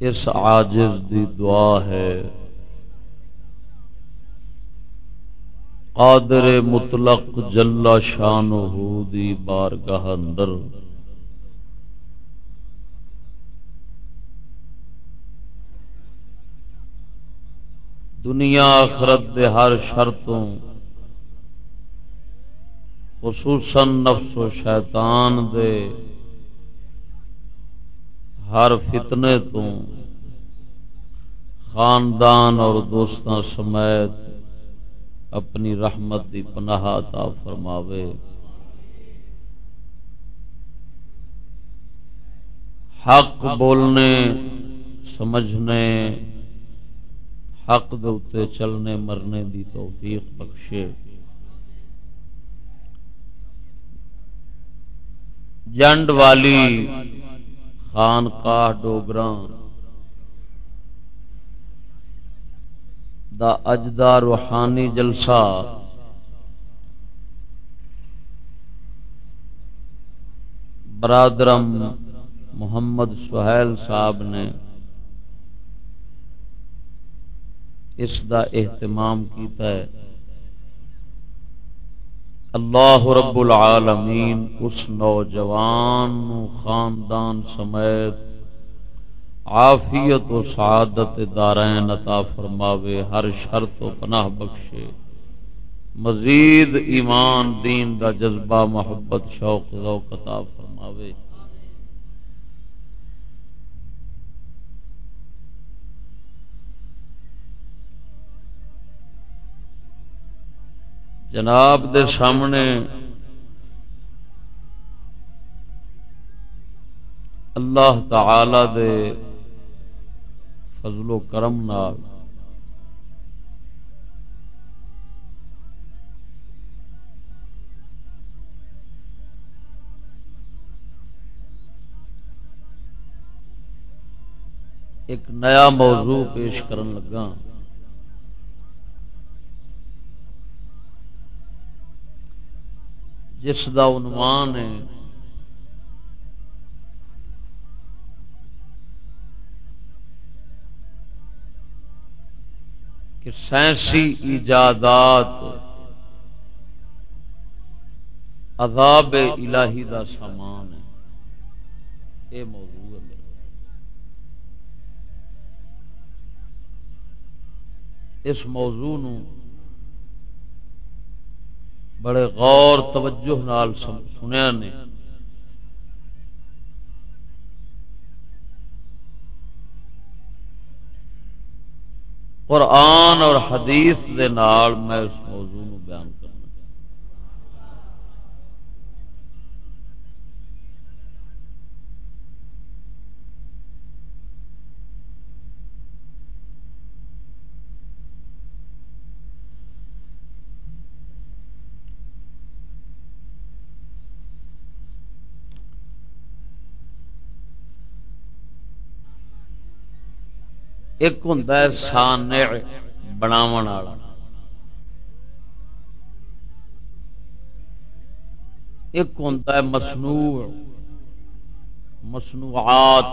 اس عاجز دی دعا ہے۔ قادر مطلق جلا شان دی بارگاہ اندر۔ دنیا آخرت دے ہر شرطوں، خصوصاً نفس و شیطان دے۔ ہر فتنے تو خاندان اور دوستان سمیت اپنی رحمت دی پناہ عطا فرماوے۔ حق بولنے، سمجھنے، حق دے چلنے، مرنے دی توفیق بخشے۔ جنڈ والی خان کا ڈوگر دا اجدا روحانی جلسہ۔ برادرم محمد سہیل صاحب نے اس دا اہتمام کیتا ہے۔ اللہ رب العالمین اس نوجوان خاندان سمیت عافیت و سعادت دارین عطا فرماوے، ہر شرط و پناہ بخشے۔ مزید ایمان، دین دا جذبہ، محبت، شوق، ذوق عطا فرماوے۔ جناب دے سامنے اللہ تعالی دے فضل و کرم نال ایک نیا موضوع پیش کرن لگا۔ جس دا عنوان ہے۔ کہ سائنسی ایجادات عذاب الہی دا سامان ہے۔ یہ موضوع ہے میرا۔ اس موضوع نو بڑے غور توجہ نال سنیا نے۔ قرآن اور حدیث دے نال میں اس موضوع بیان کر ایک ہوں سان بناو ایک ہوں مصنوع۔ مصنوعات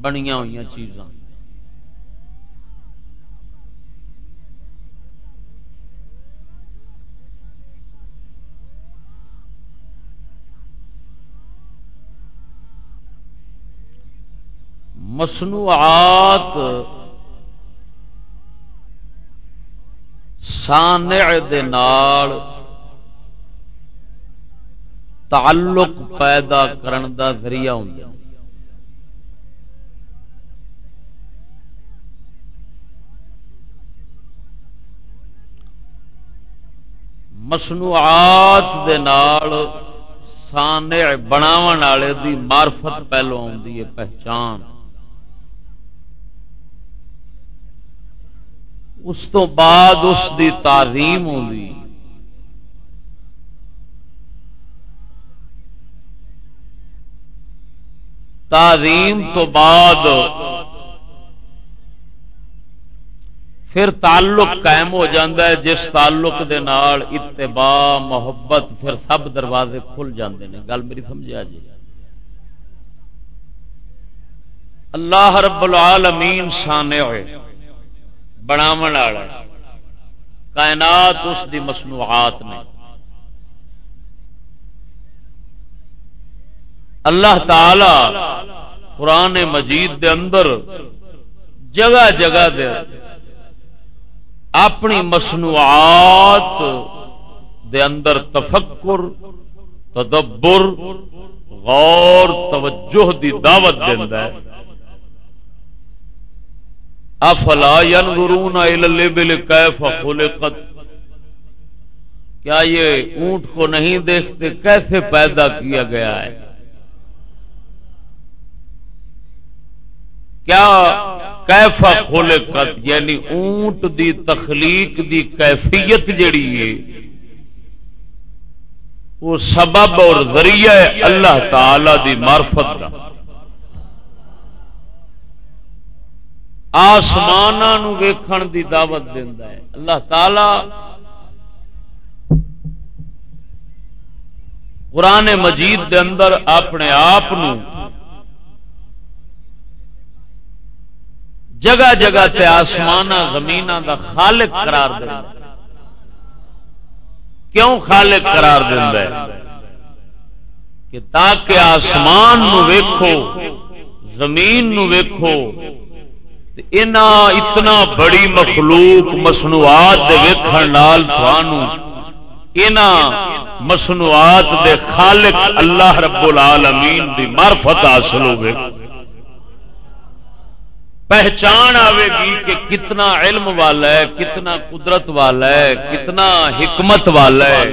بنیا ہوئی چیزاں۔ مصنوعات سانع دے نال تعلق پیدا کرن دا ذریعہ ہوں۔ مصنوعات دے نال سانع بناو والے دی مارفت پہلو آ پہچان۔ اس تو بعد اس دی تعظیم ہوگی تعظیم تو بعد پھر تعلق قائم ہو جاتا ہے، جس تعلق دے نال اتباع، محبت پھر سب دروازے کھل جاندے ہیں گل میری سمجھا جی اللہ رب العالمین سانے ہوئے۔ بناو کائنات اس دی مصنوعات نے اللہ تعالی قرآن مجید دے اندر جگہ جگہ دے اپنی مصنوعات دے اندر تفکر، تدبر، غور، توجہ دی دعوت دینا ہے۔ افلا ينظرون الى الابل كيف خلقت؟ کیا یہ اونٹ کو نہیں دیکھتے؟ کیسے پیدا کیا گیا ہے؟ کیا کیفا خلقت؟ یعنی اونٹ دی تخلیق دی کیفیت جڑی ہے۔ وہ سبب اور ذریعہ اللہ تعالی دی معرفت کا آسمان ویکھن دی دعوت دینا ہے۔ اللہ تعالی قرآن مجید دے اندر اپنے آپ جگہ جگہ تے آسمان زمین دا خالق قرار دینا کیوں خالق قرار دینا ہے؟ کہ تاکہ آسمان نو ویکھو، زمین نو ویکھو اتنا بڑی مخلوق مصنوعات مصنوعات دے خالق اللہ رب العالمین دی معرفت حاصل ہوگی پہچان آئے گی کہ کتنا علم والا ہے، کتنا قدرت والا ہے، کتنا حکمت والا ہے۔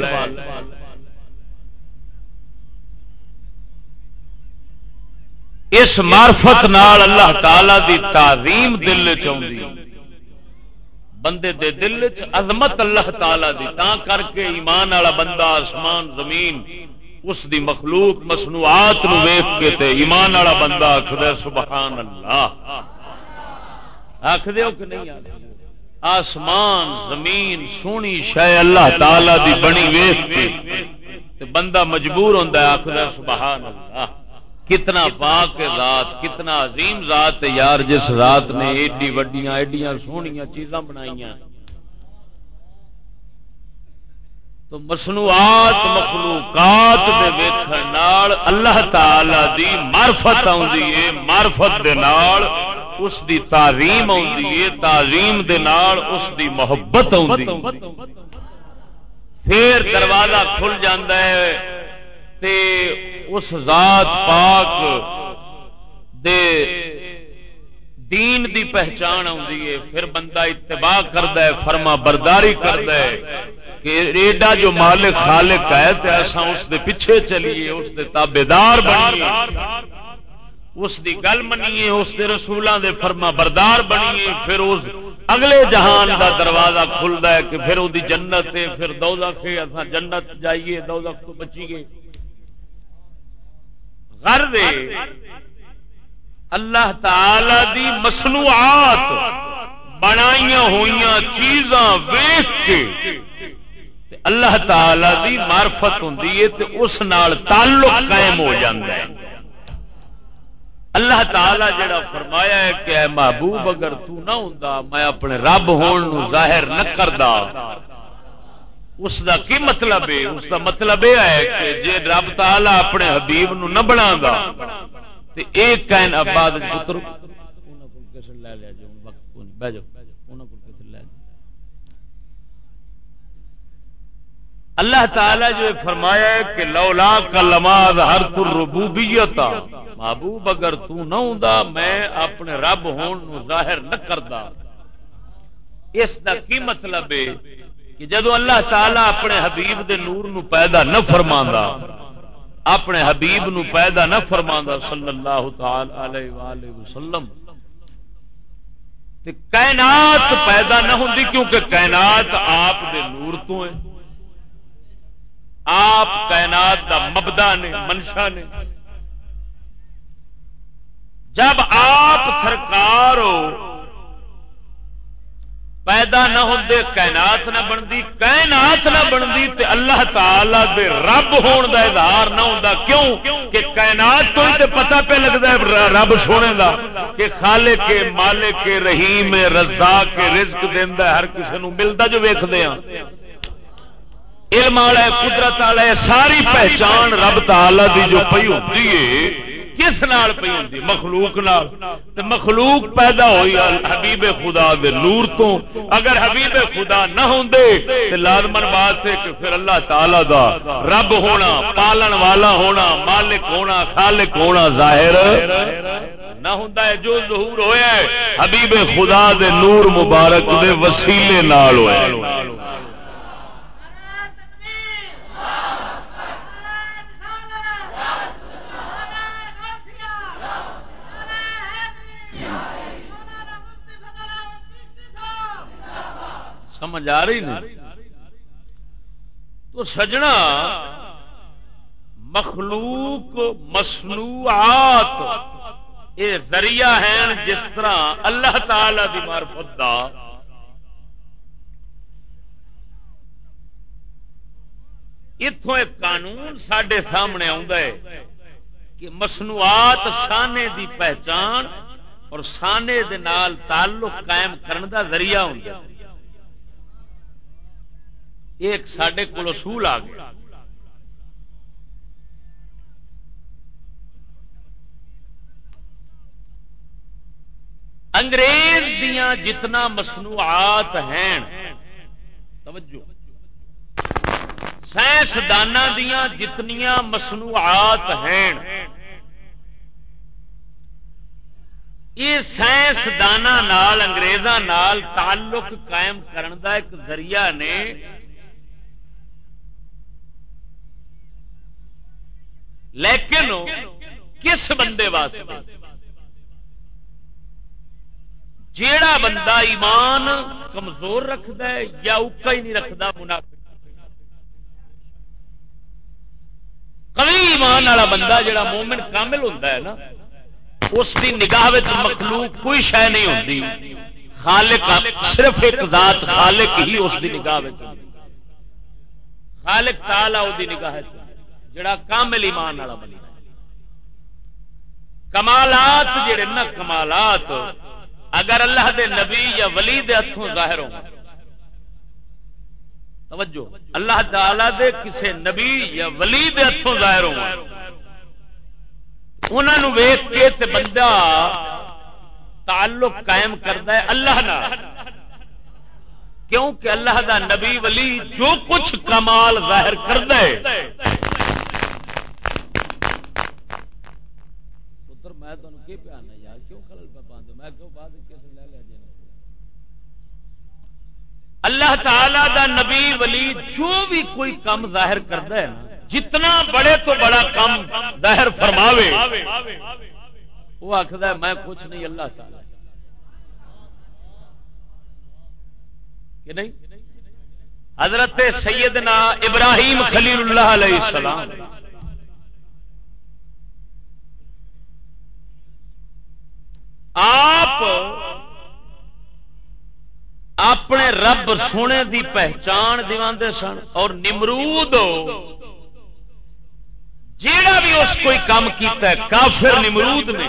اس مارفت نال اللہ تعالی دی تعظیم دل چاہیے بندے دے دل چ عظمت اللہ تعالی دی تا کر کے ایمان والا بندہ آسمان، زمین، اس دی مخلوق، مصنوعات نو ویخ کے تے ایمان والا بندہ آخر سبحان اللہ۔ آخ کہ نہیں آسمان، زمین، سونی شہ اللہ تعالی دی بنی ویخ کے بندہ مجبور ہوتا ہے آخر سبحان اللہ۔ کتنا پاک ذات، کتنا عظیم ذات یار، جس ذات نے ایڈی وڈیاں، ایڈیاں سونی چیزاں بنائی تو مصنوعات، مخلوقات دے ویکھن نال اللہ تعالی دی معرفت آندی ہے، معرفت دے نال اس دی تعظیم آندی ہے، تعظیم دے نال اس دی محبت آندی پھر دروازہ کھل جاندا ہے تے اس ذات پاک دے دین دی پہچان آئی پھر بندہ اتباع کرد ہے، فرما برداری کرد ہے کہ ایڈا جو مالک خالق ہے تو ایسا اس دے پیچھے چلیے، اس دے تابے دار بنیے۔ اس دی گل منیے، اس دے رسولوں دے فرما بردار بنیے۔ پھر اس اگلے جہان دا دروازہ کھلتا ہے کہ پھر وہ جنت ہے، پھر دو دفعہ جنت جائیے دو تو بچی گئے دے۔ اللہ تعالی دی مصنوعات بنائی ہوئی چیزاں ویچ کے اللہ تعالی دی مارفت ہوں اس نال تعلق قائم ہو جاتا ہے۔ اللہ تعالی جڑا فرمایا ہے کہ اے محبوب اگر تو نہ ہوں میں اپنے رب ہون ظاہر نہ کردا۔ اس دا کی مطلب ہے اس دا مطلب یہ ہے کہ جی رب تعالی اپنے حبیب نو نہ بنا تو ایک کائن آباد پتر اللہ تعالی جو فرمایا ہے کہ لولا کا لماز ہر تر ربوبیت محبوب اگر تو نہ ہوں میں اپنے رب ہون ظاہر نہ کردا اس دا کی مطلب ہے کہ جدو اللہ تعالی اپنے حبیب دے نور نو پیدا نہ فرما اپنے حبیب نو پیدا نہ فرما صلی اللہ تعالی علیہ وآلہ وسلم کائنات پیدا نہ ہوتی کیونکہ کائنات آپ دے نور تو ہیں آپ کائنات دا مبدا نے، منشا نے۔ جب آپ سرکار ہو پیدا نہ ہوں کائنات نہ بنتی کائنات نہ بنتی تے اللہ تعالی دے رب ہون دا اظہار نہ ہوں کیوں؟ کہ کائنات تو ہی پتا پہ لگتا ہے رب سونے دا، کہ خالے کے مالے کے، رحیم رزا کے رزق دینا ہر کسی نو ملتا جو ویختے ہیں علم والا قدرت والا ساری پہچان رب تعالی دی جو پی ہوتی ہے کس نال پی ہوں مخلوق نال۔ مخلوق پیدا ہوئی حبیب خدا دے نور تو۔ اگر حبیب خدا نہ ہوں لازمن بات ہے کہ پھر اللہ تعالی دا رب ہونا، پالن والا ہونا، مالک ہونا، خالق ہونا ظاہر نہ ہوں جو ظہور ہویا ہے، حبیب خدا دے نور مبارک دے وسیلے نال ہویا سمجھ آ رہی نہیں۔ تو سجنا مخلوق مصنوعات، یہ ذریعہ ہیں جس طرح اللہ تعالی دی معرفت دا اتوں ایک قانون سڈے سامنے ہے کہ مصنوعات سانے دی پہچان اور سانے دے نال تعلق قائم کرنے دا ذریعہ ہوں ایک سڈے کو اصول آ گیا۔ انگریز دیا جتنا مصنوعات ہیں، توجہ سائنسدان دیا جتنیا مصنوعات ہیں، یہ سائنسدان اگریزوں تعلق قائم کرنے کا ایک ذریعہ نے لیکن کس بندے واسطے؟ جیڑا بندہ ایمان کمزور رکھتا ہے یا اکا ہی نہیں رکھتا منافع کبھی ایمان والا بندہ جڑا مومن کامل ہوتا ہے نا، اس کی نگاہ مخلوق کوئی شہ نہیں ہوتی خالق صرف ایک ذات، خالق ہی اس کی نگاہ خالق تالا وہ نگاہ جڑا کامل ایمان والا بنی کمالات جڑے نا کمالات، اگر اللہ دے نبی یا ولی دے ہاتھوں ظاہر ہو توجہ، اللہ تعالی دے کسے نبی یا ولی دے ہاتھوں ظاہر ہو انہوں ویخ کے تے بندہ تعلق قائم کرتا ہے اللہ نہ کیونکہ اللہ دا نبی ولی جو کچھ کمال ظاہر کرتا ہے میں کی پیانا یار، کیوں خلل پہ باندھ میں کیوں بعد کیسے لے لیا جائے اللہ تعالی دا نبی ولی جو بھی کوئی کم ظاہر کرتا ہے جتنا بڑے تو بڑا کم ظاہر فرماوے، وہ آخر میں کچھ نہیں، اللہ تعالی۔ کہ نہیں؟ حضرت سیدنا ابراہیم خلیل اللہ علیہ السلام۔ آپ اپنے رب سونے دی پہچان دے سن اور نمرود جیڑا بھی اس کوئی کام کیتا ہے، کافر نمرود نے۔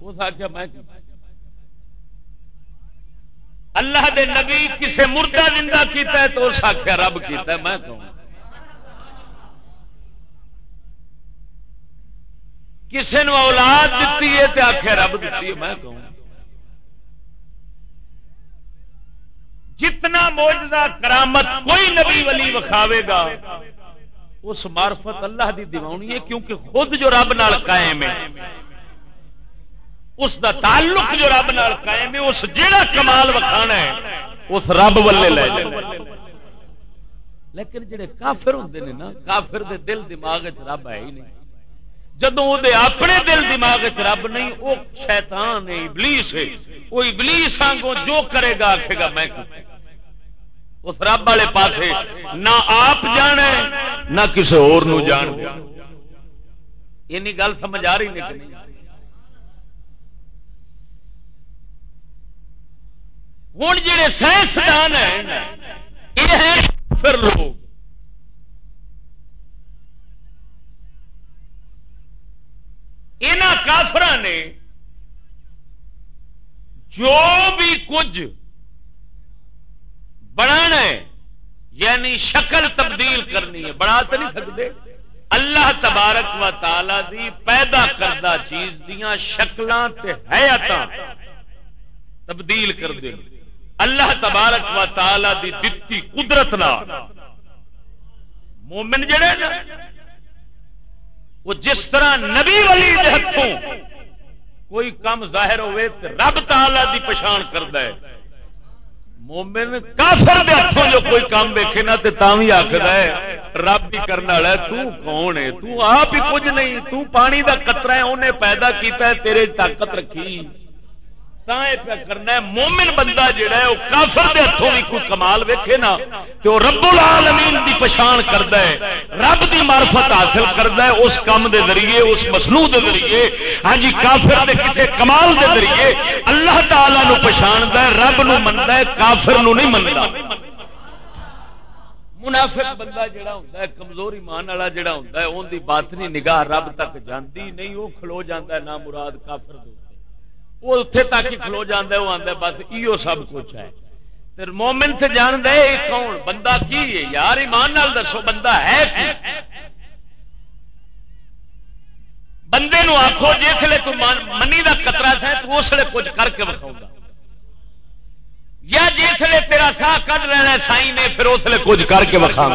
اس آخیا میں اللہ دے نبی کسے مردہ زندہ کیتا ہے تو اس آخیا رب کیتا ہے، میں کہوں۔ کسی نے اولاد دیتی ہے تو آخر رب دیتی ہے، میں کہوں؟ جتنا موجودہ کرامت کوئی نبی ولی وکھاوے گا، اس مارفت اللہ دی دیوانی ہے، کیونکہ خود جو رب نال قائم ہے، اس دا تعلق جو رب نال قائم ہے، اس جیڑا کمال وکھانا ہے، اس رب ولے لے جائے لیکن جڑے کافر ہوندے نے نا، کافر دے دل دماغ رب ہے ہی نہیں۔ جدو اپنے دل دماغ رب نہیں وہ شیطان ہے ابلیس ہے۔ وہ ابلیس آنگوں جو کرے گا آخے گا میں اس رب والے پاس نہ آپ جان نہ کسی اور جان گل سمجھ آ رہی نہیں ہوں جڑے سائنسدان ہیں یہ ہیں پھر لوگ۔ کافر نے جو بھی کچھ بنا یعنی شکل تبدیل کرنی ہے، بنا تو نہیں سکتے۔ اللہ تبارک و تعالی دی پیدا کردہ چیز دیا شکل حیات تبدیل کر دیں اللہ تبارک و تعالی دی دتی قدرت نہ مومن جڑے نا وہ جس طرح نبی ولی دے ہاتھوں کوئی کم ظاہر ہوئے تو رب تعالی دی پچھان کرتا ہے۔ مومن کافر دے ہاتھوں جو کوئی کام ویکے نا تو بھی آخر ہے، رب بھی کرنے والا تو کون ہے؟ تو آپ ہی کچھ نہیں، تو پانی دا قطرہ ہے انہیں پیدا کیتا ہے، تیرے طاقت رکھی۔ کرنا ہے۔ مومن بندہ جہا ہے، وہ کافر دے ہاتھوں بھی کوئی کمال ویکھے نا، تو رب العالمین دی پچھان کرتا ہے۔ رب دی معرفت حاصل کرتا ہے اس کام دے ذریعے، اس مسنو دے ذریعے۔ ہاں جی کافر دے کسے کمال دے ذریعے اللہ تعالی نو پچھانتا ہے، رب نو منتا ہے، کافر نو نہیں منتا منافق بندہ جڑا ہوتا ہے، کمزور ایمان والا جڑا ہوتا ہے ان دی بات نہیں نگاہ رب تک جاندی نہیں وہ کھلو جاتا ہے، نہ مراد کافر دے۔ وہ اتنے تک ہی کھلو جانا وہ آتا بس ایو سب کچھ ہے۔ پھر مومن سے جان دے کون؟ بندہ کی ہے؟ یار، ایمان نال دسو، بندہ ہے کی؟ بندے نو آخو جسے تو منی کا کترا سا تو اس لیے کچھ کر کے بکھاؤ گا یا جسے تیرا سا کھ لینا سائی نے، پھر اس لیے کچھ کر کے بکھا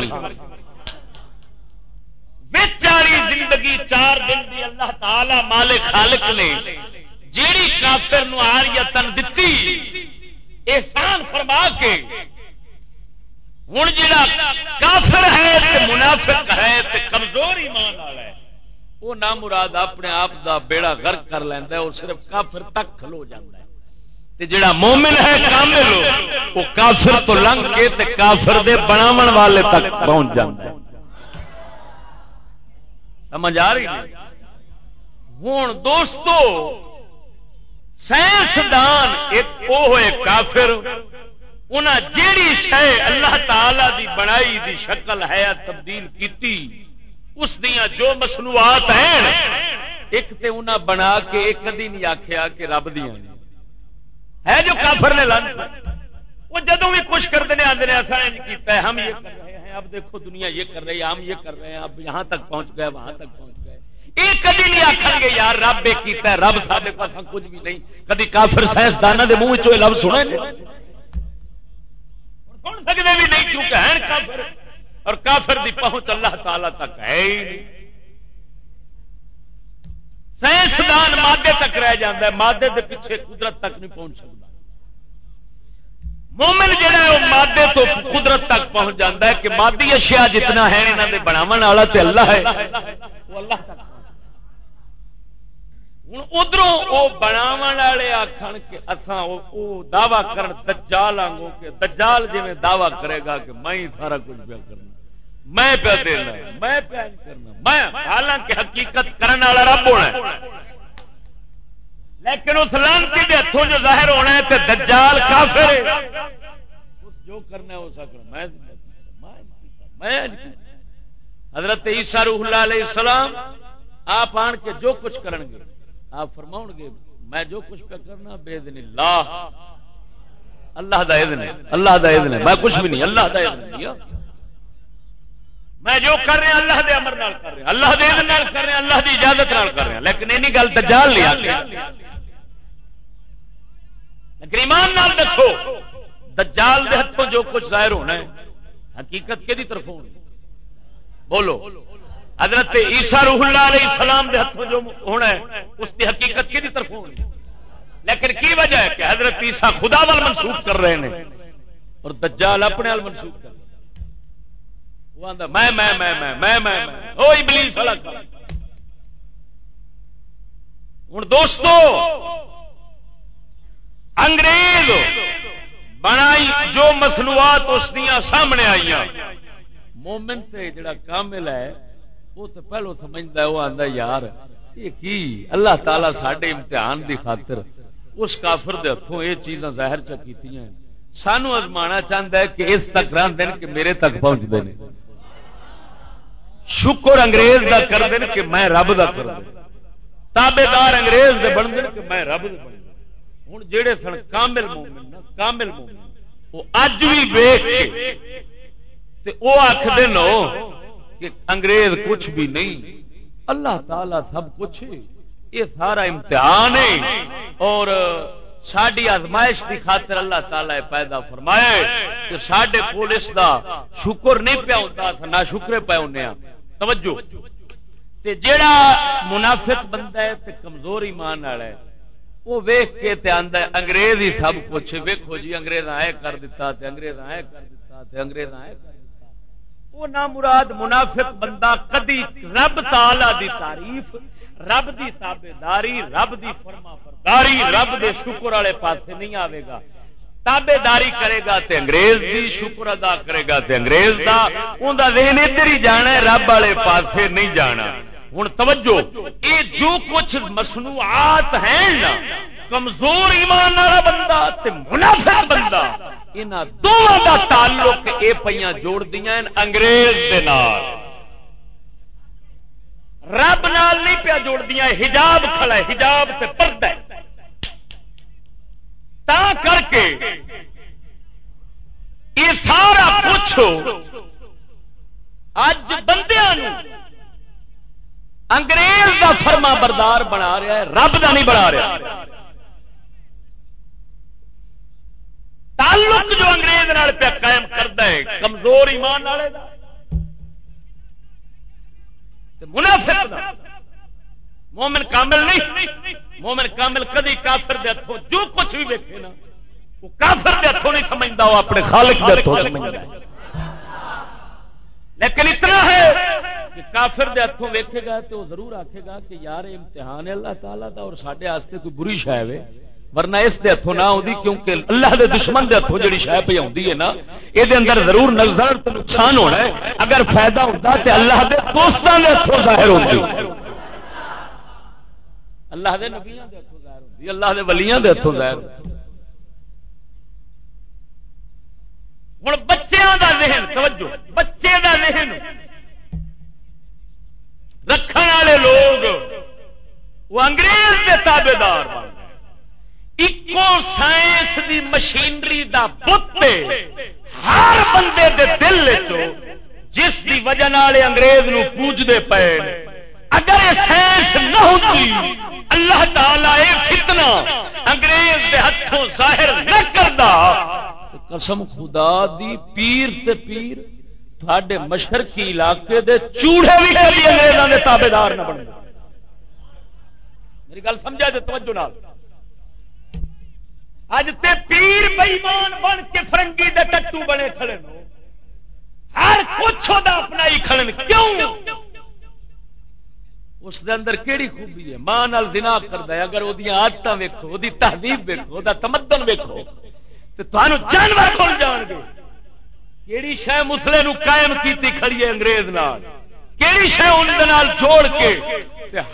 بچاری زندگی چار دن دی اللہ تعالی مالک خالق نے جیڑی کافر نو آریتن دتی احسان فرما کے ہوں جا کافر ہے تے منافق ہے تے کمزور ایمان والا ہے وہ نہ مراد اپنے آپ دا بیڑا غرق کر لینا وہ صرف کافر تک کھلو جاتا ہے۔ تے جڑا مومن ہے کامل وہ کافر تو لنگ کے تے کافر دے بناون والے تک پہنچ جاتا ہے۔ سمجھ آ رہی ہوں دوستو سائنسدان ایک وہ ہوئے کافر انہیں جیڑی شہ اللہ تعالی دی بنائی دی شکل ہے تبدیل کیتی، اس دیا جو مصنوعات ہیں، ایک تے انہیں بنا کے ایک کدی نہیں آخیا کہ رب دیا ہے جو کافر نے لن وہ جدو بھی کچھ کرتے ہیں آدھے ایسا کیتا ہے۔ ہم یہ کر رہے ہیں، اب دیکھو دنیا یہ کر رہی ہے، ہم یہ کر رہے ہیں، اب یہاں تک پہنچ گئے وہاں تک پہنچ گئے۔ یہ کدی نہیں آخر گے، یار رب یہ کیتا رب سارے پاس کچھ بھی نہیں. کدی کافر سائنسدان کے منہ چ لفظ سنے سن سکتے بھی نہیں کیونکہ ہیں کافر؟ اور کافر دی پہنچ اللہ تعالی تک ہے ہی نہیں۔ سائنسدان مادے تک رہ جاتا ہے، مادے کے پیچھے قدرت تک نہیں پہنچ سکتا۔ مومن جہا ہے، وہ مادے تو قدرت تک پہنچ جاتا ہے کہ مادی اشیاء جتنا ہے یہاں کے بناو والا تو اللہ ہے۔ وہ اللہ تک۔ ہوں ادھر وہ بناو والے آخر کہ دعوی کر دجال آگوں کہ دجال جی دعوی کرے گا کہ میں ہی سارا کچھ پیا کرنا۔ میں پیا دینا میں پیا کرنا۔ میں حالانکہ حقیقت کرنے والا رب ہونا لیکن اس لانتی کے ہاتھوں جو ظاہر ہونا ہے تو دجال کافر جو کرنا ہے وہ سکنا میں حضرت عیسیٰ روح اللہ علیہ السلام، آپ آن کے جو کچھ کریں گے۔ آپ فرماؤ گے، میں جو کچھ پہ کرنا بے دن اللہ۔ اللہ دا اذن ہے، اللہ دا اذن ہے، میں کچھ بھی نہیں، اللہ دا اذن دیا میں جو کر رہا اللہ دے امر نال کر رہا اللہ دے اذن نال کر رہا اللہ دی اجازت نال کر رہا لیکن اینی گل دجال لیا لیکن ایمان نال دسو دجال دے ہتھوں جو کچھ ظاہر ہونا ہے، حقیقت کے طرف ہونی؟ بولو۔ حضرت عیسا روح اللہ علیہ السلام دے ہاتھوں جو ہونا ہے، اس کی حقیقت کی طرف ہونی لیکن کی وجہ ہے کہ حضرت عیسا خدا وال منسوخ کر رہے ہیں اور دجال اپنے وال منسوخ کر میں میں میں میں میں میں او ابلیس والا۔ ہوں دوستو، انگریز بنائی جو مصنوعات اس دیا سامنے آئی مومن سے جڑا کامل ہے وہ تو پہلو سمجھتا وہ آتا یار، یہ کی؟ اللہ تعالی سڈے امتحان دی خاطر اس کافر دے ہاتھوں یہ چیزاں ظاہر چکی سانو ازما چاہتا ہے کہ اس تک رہتے ہیں کہ میرے تک پہنچتے ہیں شکر انگریز کا کرتے ہیں کہ میں رب کا کر تابے دار انگریز دے بنتے ہیں کہ میں رب ہوں جہے سن کامل مومن کامل مومن، وہ اج بھی ویخ وہ آخر نو کہ انگریز کچھ بھی نہیں۔ اللہ تعالی سب کچھ۔ یہ سارا امتحان ہے۔ اور ساری آزمائش کی خاطر اللہ تعالی پیدا فرمائے کہ سڈے پولیس دا شکر نہیں پیا ہوتا نہ شکرے پہ ہونے ہاں۔ توجہ۔ تے جیڑا منافق بندہ ہے تے کمزور ایمان والا ہے، وہ ویخ کے تے آندا ہے، انگریز ہی سب کچھ۔ ویکھو جی انگریز آئے کر دیتا تے انگریز آئے کر دیتا تے انگریز آئے کر وہ نہ مراد منافق بندہ کدی رب تعالی دی تعریف، رب دی تابے داری رب دی فرما برداری رب دے شکر والے پاسے نہیں آئے گا۔ تابے داری کرے گا تے انگریز دی شکر ادا کرے گا تے انگریز دا۔ ان دا ذہن ادھر ہی جانا ہے، رب والے پاسے نہیں جانا۔ ہوں توجہ یہ جو کچھ مصنوعات ہیں نا، کمزور ایمان والا بندہ تے منافق بندہ انہاں دونوں دا تعلق اے پیاں جوڑ دیاں انگریز دے نال۔ رب نال نہیں پیا جوڑ دیا حجاب کھڑا ہے، حجاب سے پردہ ہے۔ تا کر کے یہ سارا پوچھو اج بندیا انگریز کا فرما بردار بنا رہا ہے، رب کا نہیں بنا رہا۔ تعلق جو انگریز پہ قائم کرتا ہے، کمزور ایمان والے کا منافق مومن کامل نہیں، مومن کامل کدی کافر دے ہاتھوں جو کچھ بھی ویکے نا، وہ کافر دے ہاتھوں نہیں سمجھتا وہ اپنے خالق دے ہاتھوں لیکن اتنا ہے کہ کافر دے ہاتھوں ویکے گا تو وہ ضرور آکھے گا کہ یار، امتحان ہے اللہ تعالیٰ دا اور سڈے کوئی بری شاید ہے۔ ورنہ اس دے ہاتھوں نہ آتی کیونکہ اللہ دے دشمن دے ہاتھوں جڑی شہ پہ آتی ہے نا یہ اندر ضرور نظر نقصان ہونا ہے۔ اگر فائدہ ہوتا تو اللہ دے دوستوں کے ہاتھوں ظاہر ہوتی اللہ دے نبیاں دے ہاتھوں ظاہر ہوتی اللہ دے ولیاں دے ہاتھوں ظاہر ہوتی ہوں بچوں کا ذہن، توجہ بچے کا ذہن۔ رکھنے والے لوگ، وہ انگریز کے تابے دار بن ایکو سائنس دی مشینری دا بت ہر بندے دے دل جس دی وجہ انگریز نو پوجتے پے اگر سائنس نہ ہوتی، اللہ تعالی فتنا انگریز دے ہاتھوں ظاہر نہ کرتا قسم خدا دی پیر تے پیر تھے مشرقی علاقے دے چوڑے بھی انگریزوں کے تابے دار نہ بن میری گل سمجھا جائے توجہ نال۔ اج تے پیر بئیمان بن کے فرنگی دے ٹٹو بنے کھڑے ہر کچھ اپنا ہی کھڑے کیوں؟ اس دے اندر کیڑی خوبی ہے؟ ماں نال دنا کرتا ہے۔ اگر وہ آدت ویکو وہ تہذیب ویکو وہ تمدن ویکو تو تمہیں جانور کھل جان گے کہڑی شہ مسلے قائم کیتی کھڑی ہے انگریز نال؟ کہڑی شہ ان جوڑ کے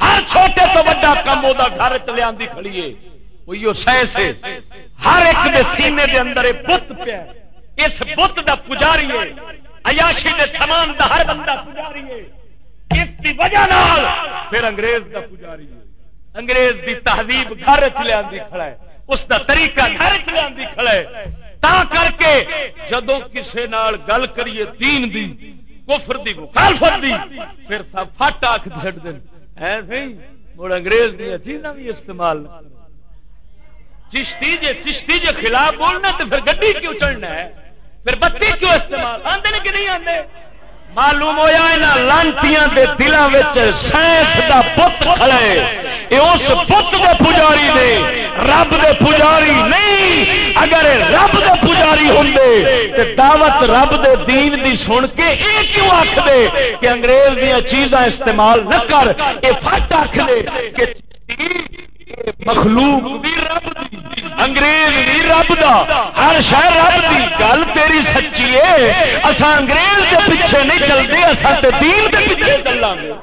ہر چھوٹے تو بڑا کم وہ گھر چلے کھڑی ہے؟ سے ہر ایک دے سینے دے اندر بت پیا اس بت دا پجاری ہے۔ عیاشی دے سامان دا ہر بندہ پجاری ہے۔ اس کی وجہ نال پھر انگریز دا پجاری ہے۔ انگریز دی تہذیب گھر چلے کھڑا ہے۔ اس دا طریقہ گھر چلے کھڑا ہے۔ تا کر کے جدو کسے نال گل کریے تین دی، کفر دی، مخالفت دی، پھر سب فٹ آخ چڑ دیں ایسے ہی مڑ انگریز دیا چیزاں بھی استعمال نہ چشتی جے چشتی جے خلاف بولنا تو پھر گڈی کیوں چڑھنا ہے؟ پھر بتی کیوں استعمال آتے کہ نہیں آتے معلوم ہوا لانتیاں دے دلوں سائنس دا پت کھڑے یہ اس پت دے پجاری نے رب دے پجاری نہیں۔ اگر رب دے پجاری ہوں تو دعوت رب دے دین دی سن کے یہ کیوں آخ دے کہ انگریز دیا چیزاں استعمال نہ کر؟ یہ فٹ آخ دے کہ مخلوق بھی رب دی، انگریز بھی رب دا، ہر شہر رب دی، گل تیری سچی ہے اصا انگریز کے پیچھے نہیں چلتے اصا تے دین پیچھے چلاں گے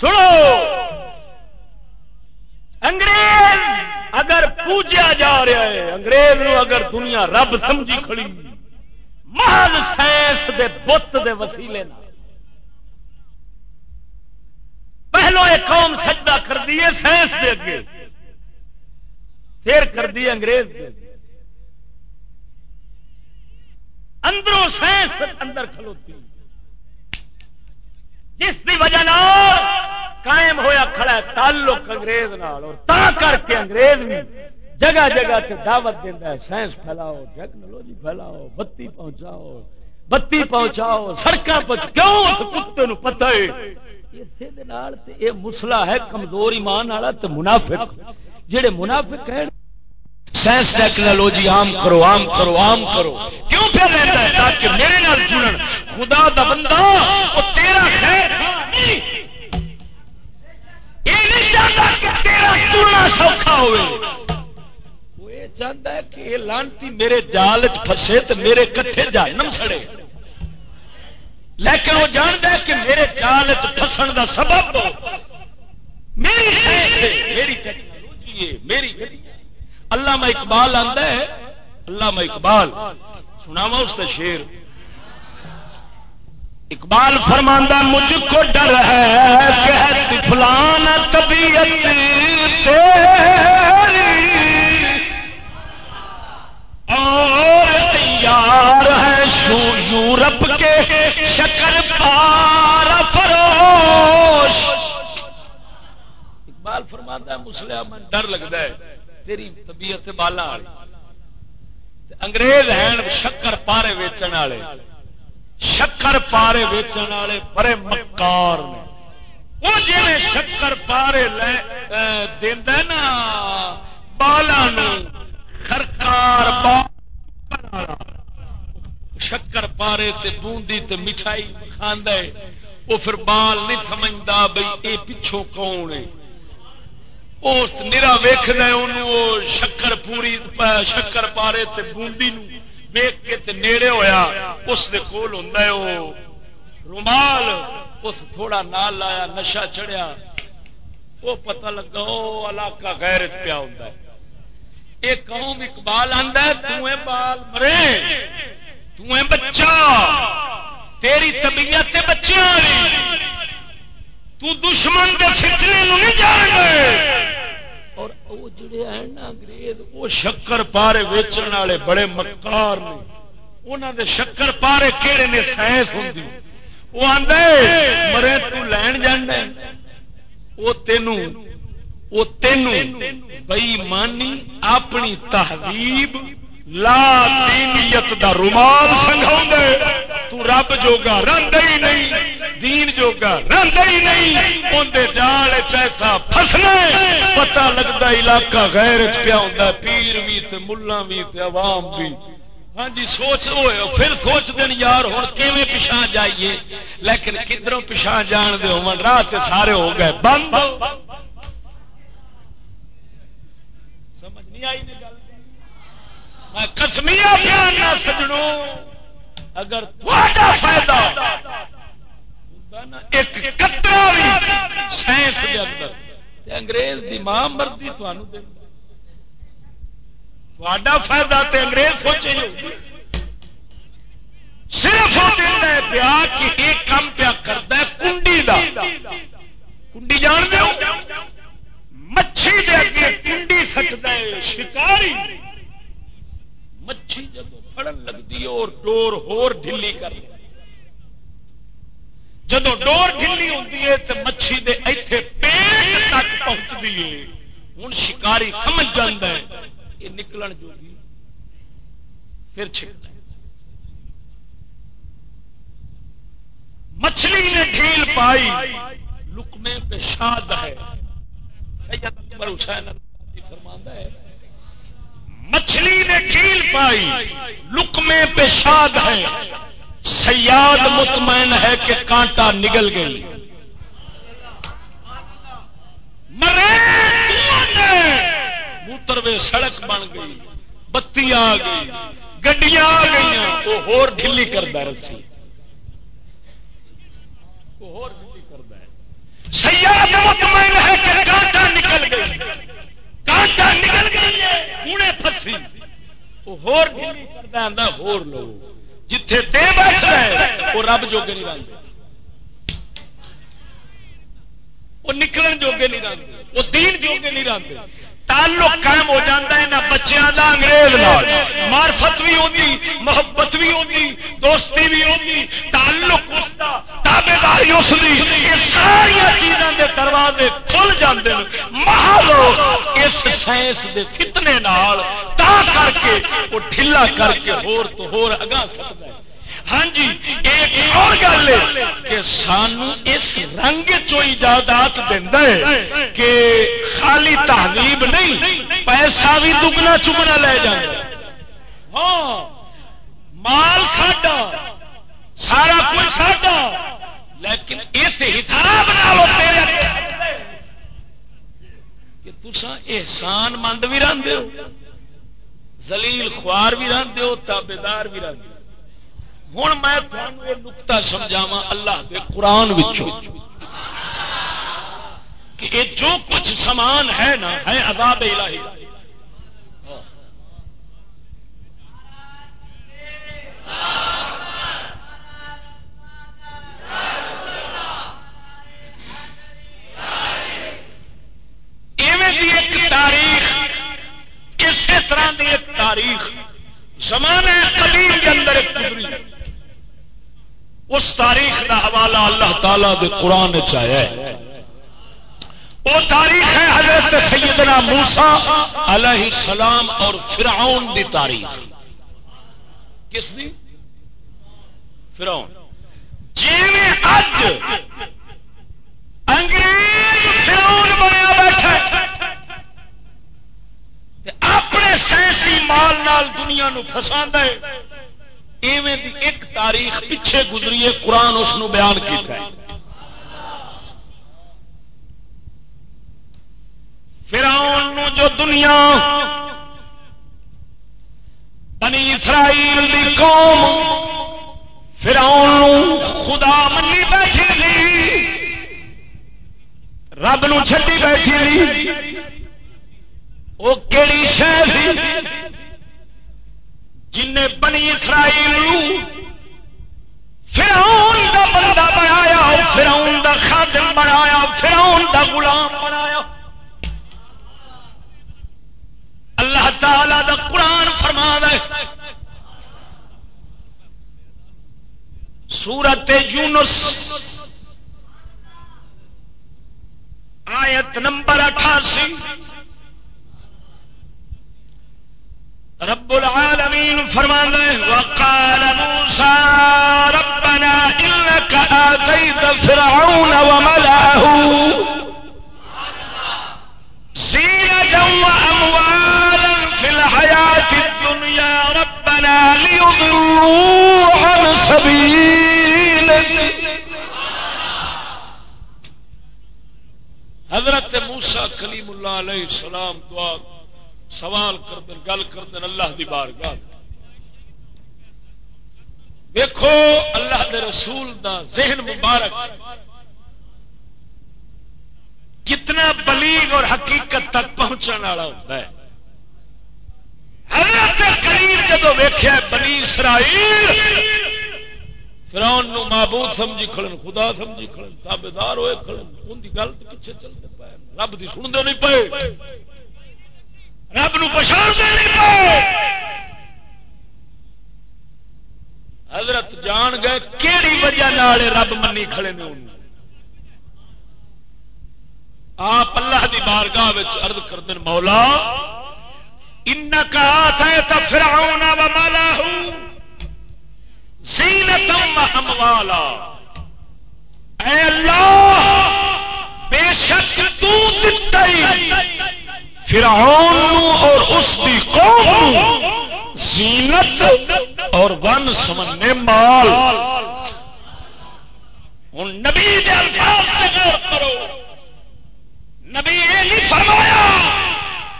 سنو۔ انگریز اگر پوجیا جا رہا ہے، انگریز نو اگر دنیا رب سمجھی کھڑی محض سائنس دے بت دے وسیلے نہ پہلو ایک قوم سجدہ کر دیے سائنس دے اگے، پھر کر دی انگریز دے اندروں سائنس اندر کھلوتی۔ جس کی وجہ قائم ہویا کھڑا ہے، تعلق انگریز نال، اور تا کر کے انگریز بھی جگہ جگہ سے دعوت دینا ہے، سائنس پھیلاؤ، ٹیکنالوجی پھیلاؤ، بتی پہنچاؤ بتی پہنچاؤ سڑک کیوں اس کتے پتہ ہے؟ یہ مسلا ہے، کمزور ایمان والا تو منافق۔ جہے منافق ہیں سائنس، ٹیکنالوجی، عام کرو عام کرو عام کرو۔ کیوں پہ رہتا ہے؟ تاکہ میرے نال جڑن۔ خدا دا بندہ، وہ تیرا خیر یہ نہیں چاہتا کہ تیرا جڑنا سوکھا ہوئے۔ وہ یہ چاہتا ہے کہ یہ لانتی میرے جال پھسے تو میرے کٹھے جانم سڑے۔ لیکن وہ جانتا ہے کہ میرے جال پھسن دا سبب میری میری ٹیکنالوجی ہے، میری اللہ میں اقبال آتا ہے اللہ میں اقبال سناوا اس کا شیر اقبال فرماندہ مجھ کو ڈر ہے فلان طبیعت اور یار ہے یورپ کے شکر پار فروش۔ اقبال فرماندہ مسلم ڈر لگتا ہے، تیری طبیعت بالا انگریز ہیں شکر پارے ویچن والے۔ شکر پارے ویچن والے بڑے مکار وہ جی شکر پارے دینا نا بالا خرکار شکر پارے تے بوندی تے مٹھائی کھانا وہ پھر بال نہیں سمجھتا بھائی یہ پچھوں کون ہے اس نرا ویخ شکر پوری شکر پارے تے بوندی ویخ کے تے نیڑے ہویا، اس دے کول ہوں رومال، اس تھوڑا نال لایا نشا چڑھیا۔ وہ پتہ لگا وہ علاقہ غیر پیا ہوں یہ قوم اقبال آتا ہے بال مرے تیں بچہ، تیری طبیعت بچیاں تو دشمن کے فکرے نہیں جان گئے اور وہ جڑے ہیں نا انگریز وہ شکر پارے ویچن والے بڑے مکار نے۔ انہوں دے شکر پارے کہڑے نے سائنس ہوں وہ آدھے مرے تو لین جانا وہ تینوں وہ تینوں بئی مانی اپنی تہذیب لا دینیت دا رومال سنگھا تو رب جوگا رنگ ہی نہیں، دین جوگا رنگ ہی نہیں۔ اندر جال چیسا فسنا پتا لگتا علاقہ غیر پیا ہوں پیر بھی تے ملا بھی تے عوام بھی ہاں جی سوچ ہوئے پھر سوچ دین یار ہوں کیویں پچھا جائیے؟ لیکن کدھروں پچھا جان دے ہو راہ سارے ہو گئے، بند۔ سمجھ نہیں آئی گل؟ کسمیا سجڑوں اگر فائدہ ایک سائنس کے اندر۔ انگریز کی ماں مرضی تھا فائدہ تے انگریز سوچے صرف پیا کہ ایک کام پیا کرتا ہے کنڈی دا۔ کنڈی جان دو مچھی دے اگے کنڈی سچتا ہے، شکاری۔ مچھی جب پڑن لگتی ہے اور ڈور ہور ڈلی کر جب ڈور ڈلی ہوتی ہے تو مچھی دے ایتھے پیٹ تک پہنچتی ہے۔ ہوں شکاری سمجھ جاتا ہے۔ یہ نکلن جو بھی پھر چھکتا ہے۔ مچھلی نے ڈھیل پائی۔ لکمے پہ شاد ہے۔ سید اکبر حسین فرماندہ ہے مچھلی نے ڈھیل پائی۔ لکمے پہ شاد ہے سیاد مطمئن ہے کہ کانٹا نگل گئی۔ مرے موتروے سڑک بن گئی۔ بتی آ گئی۔ گڈیاں آ گئی وہ ہور ڈھلی کرتا رسی سیاد مطمئن ہے کہ کانٹا نکل گئی۔ کانٹا نکل گئی ہے ہنے پھسی وہ وہ رب جوگے نہیں بنتے وہ نکلن جوگے نہیں رہتے وہ دین جوگے نہیں رہتے تعلق قائم ہو جاتا ہے نہ بچوں کا انگریز مارفت بھی ہوتی محبت بھی ہوتی دوستی بھی ہوتی تعلق اس کا تابے داری اس یہ ساری چیزوں کے دروازے کھل جاتے ہیں محل اس سائنس کے فتنے تا کر کے، وہ ڈھلا کر کے ہور تو ہور اگا سکتا ہے۔ ہاں جی ایک اور گل کہ سانو اس رنگ چجادات ہے کہ خالی تہذیب نہیں، پیسہ بھی دگنا چگنا لے جائے ہاں مال کھاڈا، سارا کچھ کھاڈا، لیکن اس حساب کہ تسا احسان مند بھی رہتے ہو زلیل خوار بھی رہتے ہو تابے دار بھی رہتے ہو۔ ہوں میں یہ نکتا سمجھاوا اللہ کے قرآن کہ یہ جو کچھ سامان ہے نا، ہے عذاب الہی۔ ایک تاریخ، اسی طرح کی ایک تاریخ۔ زمانے قدیم کے اندر ایک گزری۔ اس تاریخ کا حوالہ اللہ تعالی کے قرآن چایا وہ تاریخ ہے حضرت سیدنا موسا علیہ السلام اور فرعون دی تاریخ۔ کس دی؟ فرعون۔ جی اج انگریز فرعون بنیا بیٹھا اپنے سائنسی مال نال دنیا نو فسا ہے۔ ایویں دی ایک تاریخ پیچھے گزری ہے قرآن اس بیان کیتا ہے۔ فرعون نو جو دنیا، بنی اسرائیل دی قوم فرعون نو خدا منی بیٹھی لی رب نو چھٹی بیٹھی لی وہ کہڑی شہ جن بنی اسرائیل فراؤن دا بندہ بنایا فراؤن دا خادم بنایا فراؤن دا غلام بنایا۔ اللہ تعالی دا قرآن فرما دے سورت یونس۔ آیت نمبر اٹھاسی۔ رب العالمین فرمانے وقال موسى، ربنا انك آتيت فرعون وملأه. زينة وأموالا في الحياة الدنيا، ربنا ليضلوا عن سبيلك حضرت موسیٰ کلیم اللہ علیہ السلام دعا سوال کر دن گل کر دن اللہ دی بار گاہ دیکھو اللہ دے رسول دا ذہن مبارک۔ کتنا بلیغ اور حقیقت تک پہنچنے والا ہوتا ہے۔ حضرت کریم جب ویخیا بلی اسرائیل فرون نو معبود سمجھی کھڑن، خدا سمجھی کھڑن تابے دار ہوئے کھڑن، ان کی گل پیچھے چلتے پائے، رب کی سنتے نہیں پائے۔ رب نو پچھاڑ حضرت جان گئے کہڑی وجہ رب منی کھڑے نے آپ اللہ دی بارگاہ ارد کر دین مولا ان کا ہے تو پھر آنا و مالا ہوں سینتم ہم والا اے اللہ، بے شک تو دتا فرعون اور اس کی قوم زینت اور ون سمنے مال۔ ہوں نبی الفاظ کرو۔ نبی یہ نہیں فرمایا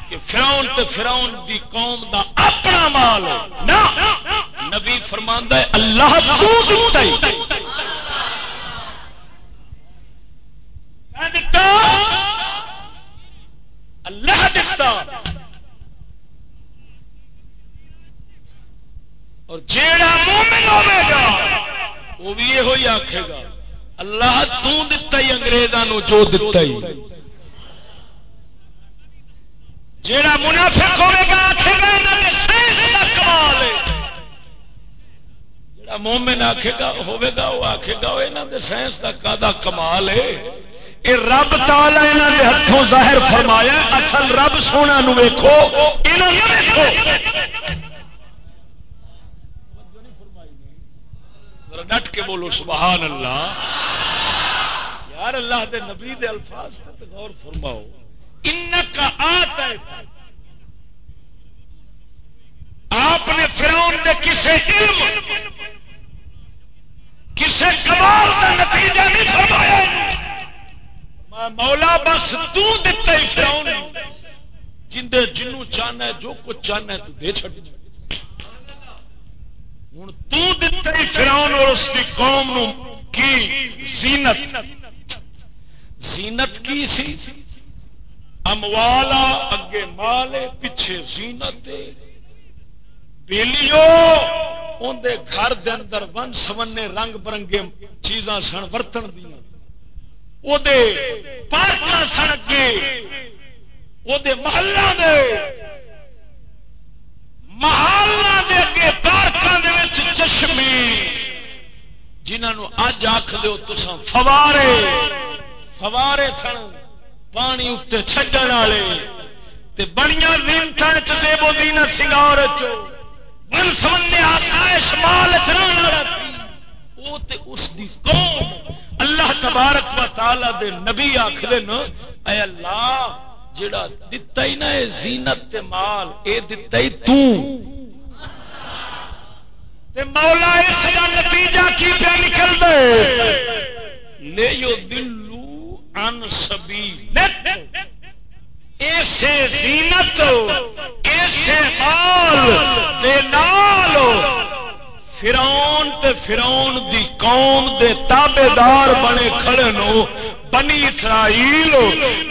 کہ فراؤن تو فراؤن دی قوم دا اپنا مال نہ۔ نبی فرماندہ اللہ تو دیتا ہے دیتا اللہ دتا اور جیڑا مومن ہوے گا، وہ بھی یہ آکھے گا، اللہ تتا ہی اگریزوں جو دتا ہی۔ جیڑا منافق ہوے گا آخے گا کمال جڑا مومن آخے گا ہوے گا، وہ آخے گا یہاں دے سائنس کا کا کمال ہے۔ یہ رب تالا یہاں دے ہاتھوں ظاہر فرمایا اصل رب سونا نو ویکو ڈٹ کے بولو، سبحان اللہ۔ یار اللہ دے نبی دے الفاظ غور فرماؤ۔ ان کا آتا ہے آپ نے فرون دے کسے علم، کسے کمال کا نتیجہ نہیں فرمایا۔ مولا بس تو دتا ہی جندے جنوں چاہنا ہے، جو کچھ چاہنا ہے تو دے چڑ ہوں تتا ہی اور اس کی قوم کی زینت۔ زینت کی سی؟ اموالا اگے مالے، پیچھے زینت بیلیو اندر گھر دے اندر ون سمنے رنگ برنگے چیزاں سن، ورتن دیا وہ پارک سن اگے وہ محلہ دے محلہ دے اگے پارکوں کے چشمے جنہوں اج آخ دو تسان فوارے فوارے سن پانی اتنے چڈن والے بڑیاں نیمت چیبو دین سنگار من سمنے آسائش مال چران والا وہ اس دی قوم اللہ تبارک و تعالی دے نبی آخر اے اللہ جڑا دتا ہی نا زینت تے مال، اے دتا ہی تو۔ تے مولا اس کا نتیجہ کی پہ نکل دے لے یو دلو ان سبھی ایسے زینت، ایسے مال دے نال۔ فرون تے فرون دی قوم دے تابے دار بنے کھڑے نو، بنی اسرائیل،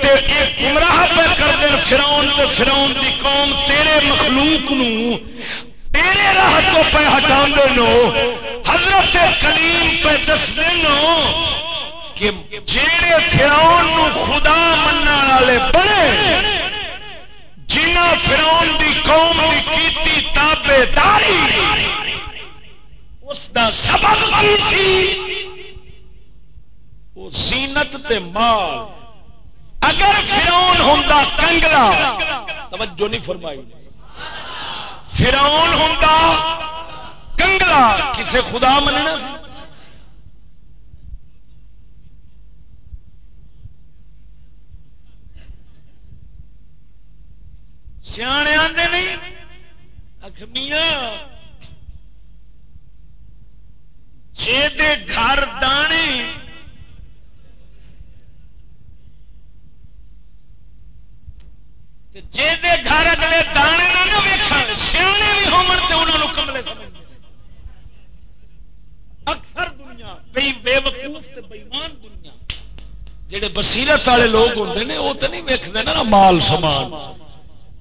تے گمراہ پہ کر دے فرون تے فرون دی قوم تیرے مخلوق نو، تیرے راہ تو پہ ہٹا نو، حضرت کلیم پہ دس نو کہ جیڑے فرون نو خدا منع والے بنے جنہ فرون دی قوم دی کیتی تابے داری دا سبب کی تھی وہ زینت تے مال۔ اگر فرون ہوں کنگلا۔ توجہ نہیں فرمائی۔ فرون ہوں کنگلا۔ کسے خدا مننا سیانے آتے نہیں؟ اخمیاں جے گھر دانے جے گھر اگلے دانے نہ ویکھ سیانے بھی ہومن تے انہاں نو کملے اکثر دنیا بے بے وقوف تے بے ایمان دنیا۔ جڑے بصیرت والے لوگ ہوندے نے وہ تے نہیں ویکھدے نا مال سامان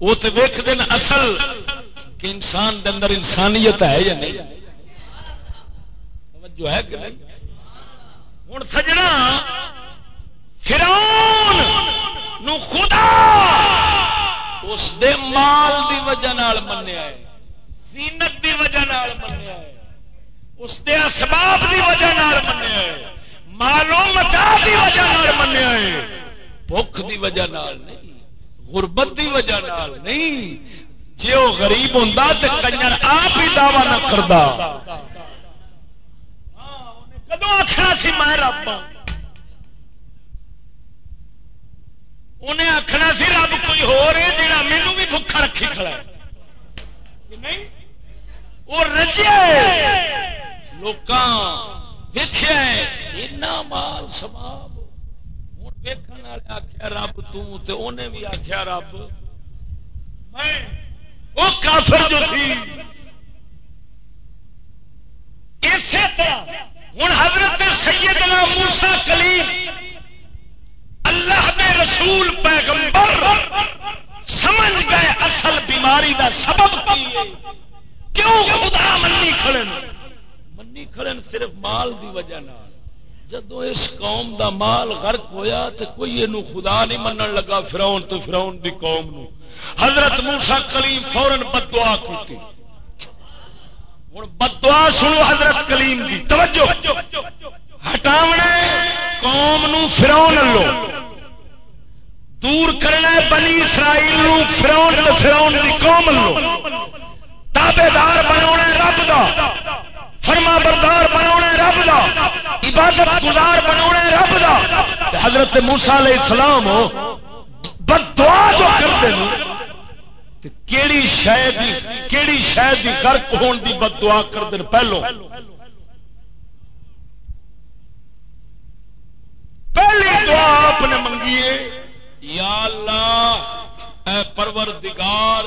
وہ تو ویک اصل کہ انسان کے اندر انسانیت ہے یا نہیں۔ جو ہے کہ نہیں؟ ہوں سجنا فرون نو خدا اس دے مال دی وجہ منیا ہے، زینت دی وجہ منیا ہے، اس دے اسباب دی وجہ منیا ہے مالو متا دی وجہ منیا ہے۔ بخ دی وجہ نہیں، غربت دی وجہ نال نہیں۔ جی وہ غریب ہوں تو کنجر آپ ہی دعوی نہ کرتا کدو آخنا سی میں رب ہاں؟ انہیں آخنا سی رب کوئی ہو رہے جا مینو بھی بکھا رکھی کھڑا نہیں؟ وہ رجے لوگ دیکھا مال سماپ ویکن والے آخیا رب تنے بھی آخیا رب۔ وہ کافر جو تھی۔ اسی طرح ہوں حضرت سیدنا موسا کلیم اللہ کے رسول پیغمبر سمجھ گئے اصل بیماری دا سبب کی کیوں خدا منی کھڑے منی کھڑے صرف مال دی وجہ نہ جدو اس قوم دا مال غرق ہویا تو کوئی یہ خدا نہیں منن لگا فراؤن تو فراؤن دی قوم نو۔ حضرت موسا کلیم فورن بدعا کی ہوں بدعا سنو حضرت کلیم دی. توجہ. ہٹاونا قوم نو فراؤن لو. دور کرنا بنی اسرائیل نو. فراؤن فراؤن دی قوم لو. تابے دار بنا رب دا. فرما بردار بنا رب دا. عبادت گزار بنا رب دا. حضرت موسا علیہ السلام بدعا جو کرتے ہیں کیڑی شاید کیڑی شاید گرک ہون دی بد دعا کر کرتے پہلو. پہلی دعا آپ نے منگیے یا اللہ، اے پروردگار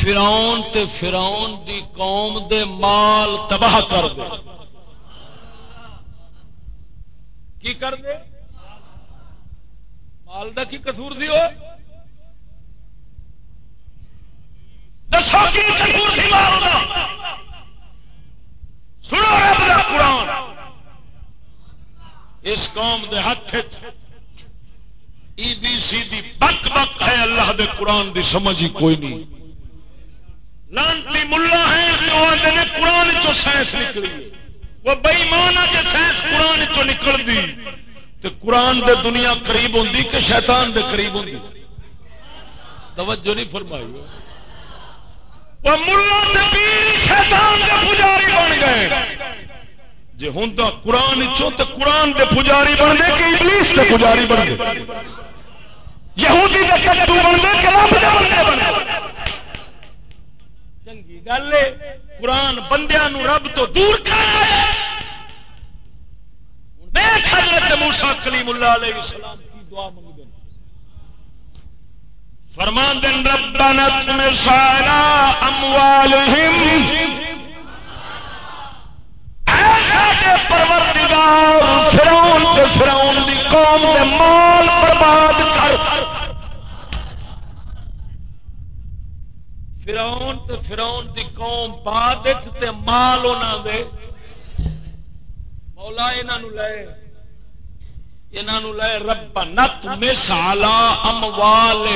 فراؤن تے فراؤن دی قوم دے مال تباہ کر دے۔ کی کر دے؟ مال دا کی کسور سی ہو دسو کی کسور سی مال دا سنو رب دا قرآن۔ اس قوم دے ہاتھ ای بی سی دی بک بک ہے، اللہ دے قرآن دی سمجھ ہی کوئی نہیں۔ لانتی ملا ہے جو آدھے قرآن چو سائنس نکلی۔ وہ بئی مانا کہ سائنس قرآن چو نکل دی۔ تو قرآن دے دنیا قریب ہوں کہ شیطان دے قریب ہوں توجہ نہیں فرمائی۔ وہ ملا شیطان دے پجاری بن گئے۔ جی ہوں تو قرآن چو تو قرآن دے پجاری بن گئے کہ انگلش دے پجاری بن گئے؟ یہودی دے کٹو بن گئے کہ رب دے بن گئے؟ چنگی گل قرآن بندیا رب تو دور موسا کلیم اللہ علیہ السلام کی دعا منگ دیں فرمان دن ربنا سارا اموال پروردگار فراؤن فراؤن دی قوم دے مال برباد کر۔ فراؤن تو فراؤن دی قوم بعد تے مال انہوں دے۔ مولا انہوں لے۔ انہوں لے رب نت مسالا اموال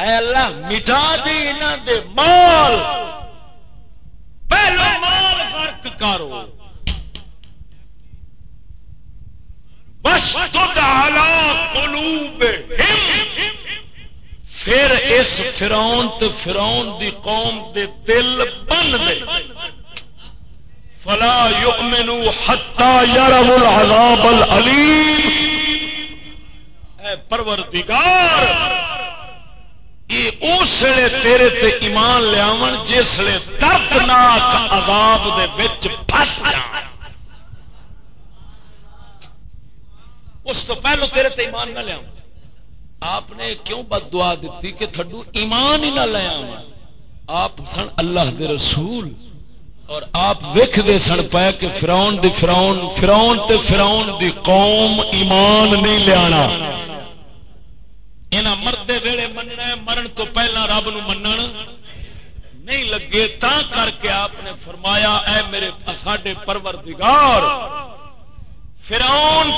اے اللہ، مٹا دی انہوں دے مال۔ پہلو مال فرق کرو۔ بس تو قلوب پھر اس فرون فرون دی قوم دے دل بن دے فلا یؤمنو حتا یروا العذاب العلیم اے پروردگار، یہ اسلے تیرے تے ایمان لیاون جسلے دردناک عذاب دے وچ پھس جان اس تو پہلو تیرے تے ایمان نہ لیاون آپ نے کیوں بد دعا دیتی کہ تھڈو ایمان ہی نہ لیا آپ سن اللہ دے رسول۔ اور آپ ویک دے سن پائے کہ فراؤن دی فراؤن فراؤن تے فراؤن دی قوم ایمان نہیں لیا یہاں مردے ویڑے مننا ہے، مرن تو پہلا رب نو منن۔ نہیں لگے تا کر کے آپ نے فرمایا، اے میرے ساڈے پروردگار فرون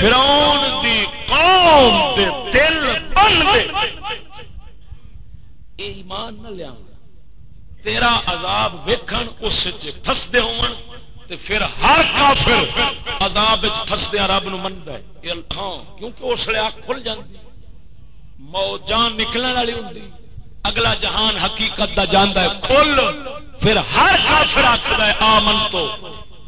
فرون دی قوم دے دل بن دے ایمان نہ لیا تیرا عذاب ویکھن، اس فسدے ہون تے پھر ہر کافر عذاب فسدیا رب نو منتا ہے۔ ہاں، کیونکہ اس لیے اک کھل جاتی موجان نکلنے والی ہوں اگلا جہان حقیقت دا جانا ہے، کھل۔ پھر ہر کافر آخر ہے آمن تو۔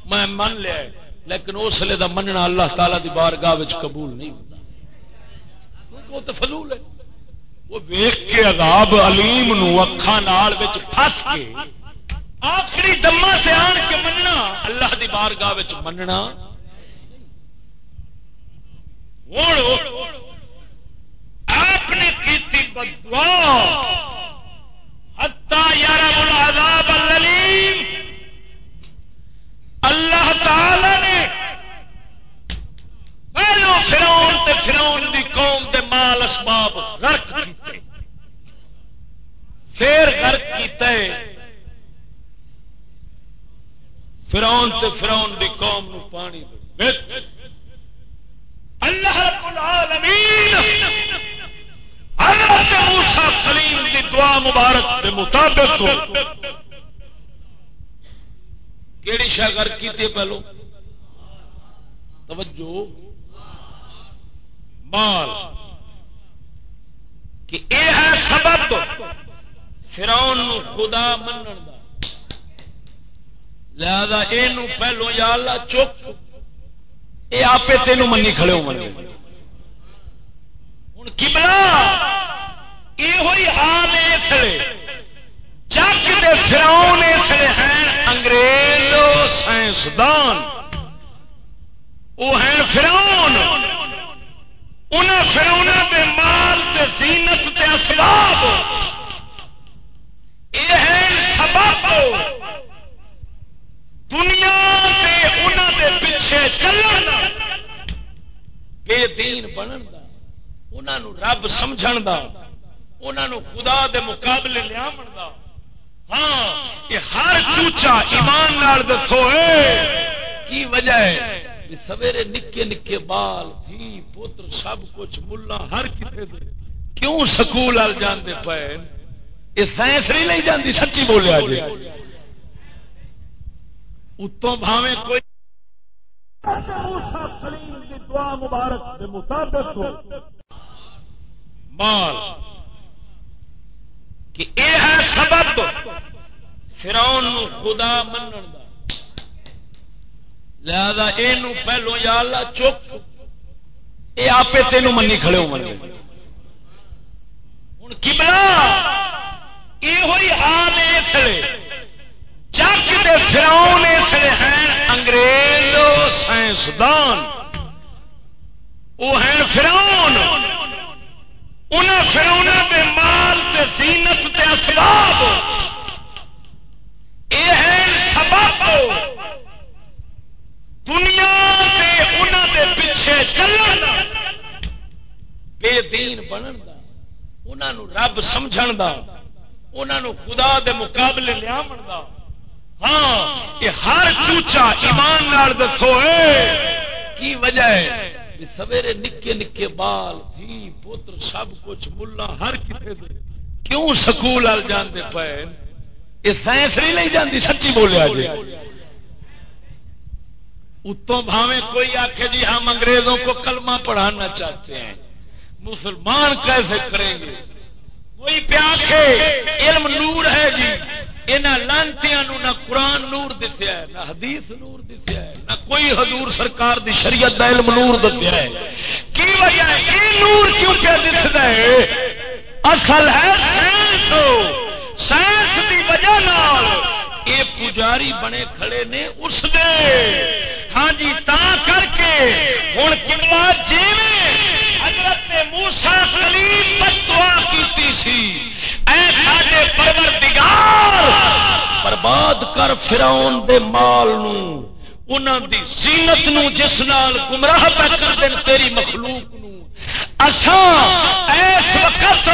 میں من لیا لیکن اس لیے دا مننا اللہ تعالی دی بارگاہ قبول نہیں ہوتا۔ وہ تو فضول ہے۔ وہ ویخ کے عذاب علیم نو اکھان پھس کے آخری دما سے آن کے مننا، اللہ دی بارگاہ مننا۔ آپ نے کی بدوا ہتا یار العذاب العلیم۔ اللہ تعالی نے پہلو فراؤن تے فراؤن دی قوم دے مال اسباب غرق کیتے۔ پھر غرق کیتا ہے فرعون تے فرعون دی قوم نو پانی دے۔ اللہ رب العالمین، حضرت موسی کلیم دی دعا مبارک دے مطابق کیڑی شاگر کیتی پہلو؟ توجہ۔ مال۔ کہ اے ہے سبب فرعون نو خدا منن دا۔ لہذا یہ پہلو یا اللہ چک یہ آپ تینوں منی کھڑے ہو منی۔ ہوں کملا یہ ہوئی حال اسلے جگ کے فراؤن اسلے ہیں انگریز سائنسدان۔ وہ ہیں فراؤن انہیں فراؤنا کے مال کے زینت کے اسباب یہ ہے سبب دنیا دے انہوں دے پیچھے چلن بے دین بنن دا انہوں رب سمجھن دا انہوں خدا دے مقابلے لیا دا۔ ہاں یہ ہر چوچا ایمان نال دسو کی وجہ ہے؟ سویرے نکے نکے بال تھی پوتر سب کچھ ملا ہر کسی دے۔ کیوں سکول وال جانے پے یہ سائنس نہیں لے جاندی، سچی بولیا جی۔ اتوں بھاوے کوئی دعا مبارک کے مطابق مال کہ اے ہے سبب فراؤن خدا منن دا۔ لہذا یہ پہلو یا اللہ چک یہ آپ تینوں منی کھڑے ہو ہوں کملا یہ ہوئی حال اس جگ کے فراؤن اسے ہیں انگریز سائنسدان۔ وہ ہیں فراؤن انہیں فراؤنا کے مال کے زینت کے اسباب یہ ہے سبب دنیا کے انہوں دے پیچھے چلن بے دین بنن دا انہوں رب سمجھن دا انہوں خدا دے مقابلے لیا دا ہاں یہ ہر چوچا ایمان نال دسو کی وجہ ہے؟ سویرے نکے نکے بال تھی پوتر سب کچھ ملا ہر کسی دے۔ کیوں سکول وال جانے پے؟ یہ سائنس نہیں لے جاندی، سچی بولیا جی۔ اتوں بھاوے کوئی آخے جی ہم انگریزوں کو کلمہ پڑھانا چاہتے ہیں۔ مسلمان کیسے کریں گے؟ کوئی پیاکھے علم نور ہے جی۔ یہاں لانتیاں نہ قرآن نور دسیا ہے، نہ حدیث نور دسیا ہے، نہ کوئی حضور سرکار دی شریعت دا علم نور دسیا ہے۔ کی وجہ ہے؟ یہ نور کیوں کیا دستا ہے؟ اصل ہے سائنس۔ سائنس دی وجہ نال یہ پجاری بنے کھڑے نے اس دے۔ ہاں جی تا کر کے ہوں کملا جی حضرت موسا کلیم دعا کی سی۔ اے ساڈے پروردگار، برباد کر فراؤن دے مال نو۔ دی زینت نو جس نال گمراہ پہ کر دین تیری مخلوق نو۔ اساں اس وقت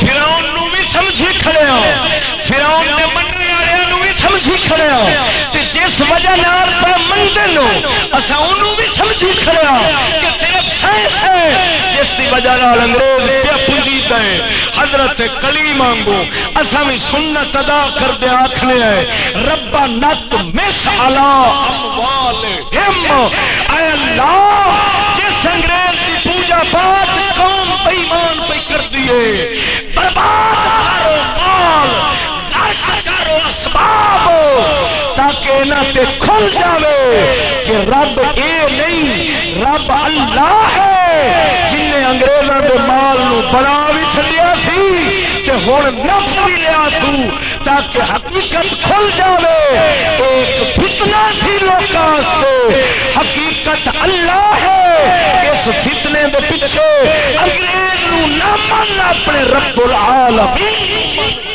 فراؤن نو بھی سمجھی کھڑے ہاں۔ فراؤن دے مننے سمجھی کھڑے ہاں۔ تے جس وجہ نال پہ مندے نو اساں بھی سمجھی کھڑے ہاں کہ صرف سائنس ہے جس دی وجہ نال انگریز پہ پوجی دے۔ حضرت کلی مانگو اصا بھی سنت ادا کر دے آخنے ہے ربا نت مس الا اموال اے اللہ، جس انگریز کی پوجا پاٹ قوم بےمان پہ کر دیے برباد تاکہ انہوں تے کھل جاوے کہ رب اے نہیں، رب اللہ ہے۔ جن نے انگریزوں کے مال نو بنا بھی چلیا سی تے ہوں نفس بھی لیا تو تاکہ حقیقت کھل جاوے۔ ایک فتنہ سی لوگوں حقیقت اللہ ہے۔ اس فتنے دے پیچھے انگریز نو نہ من اپنے رب العالمین۔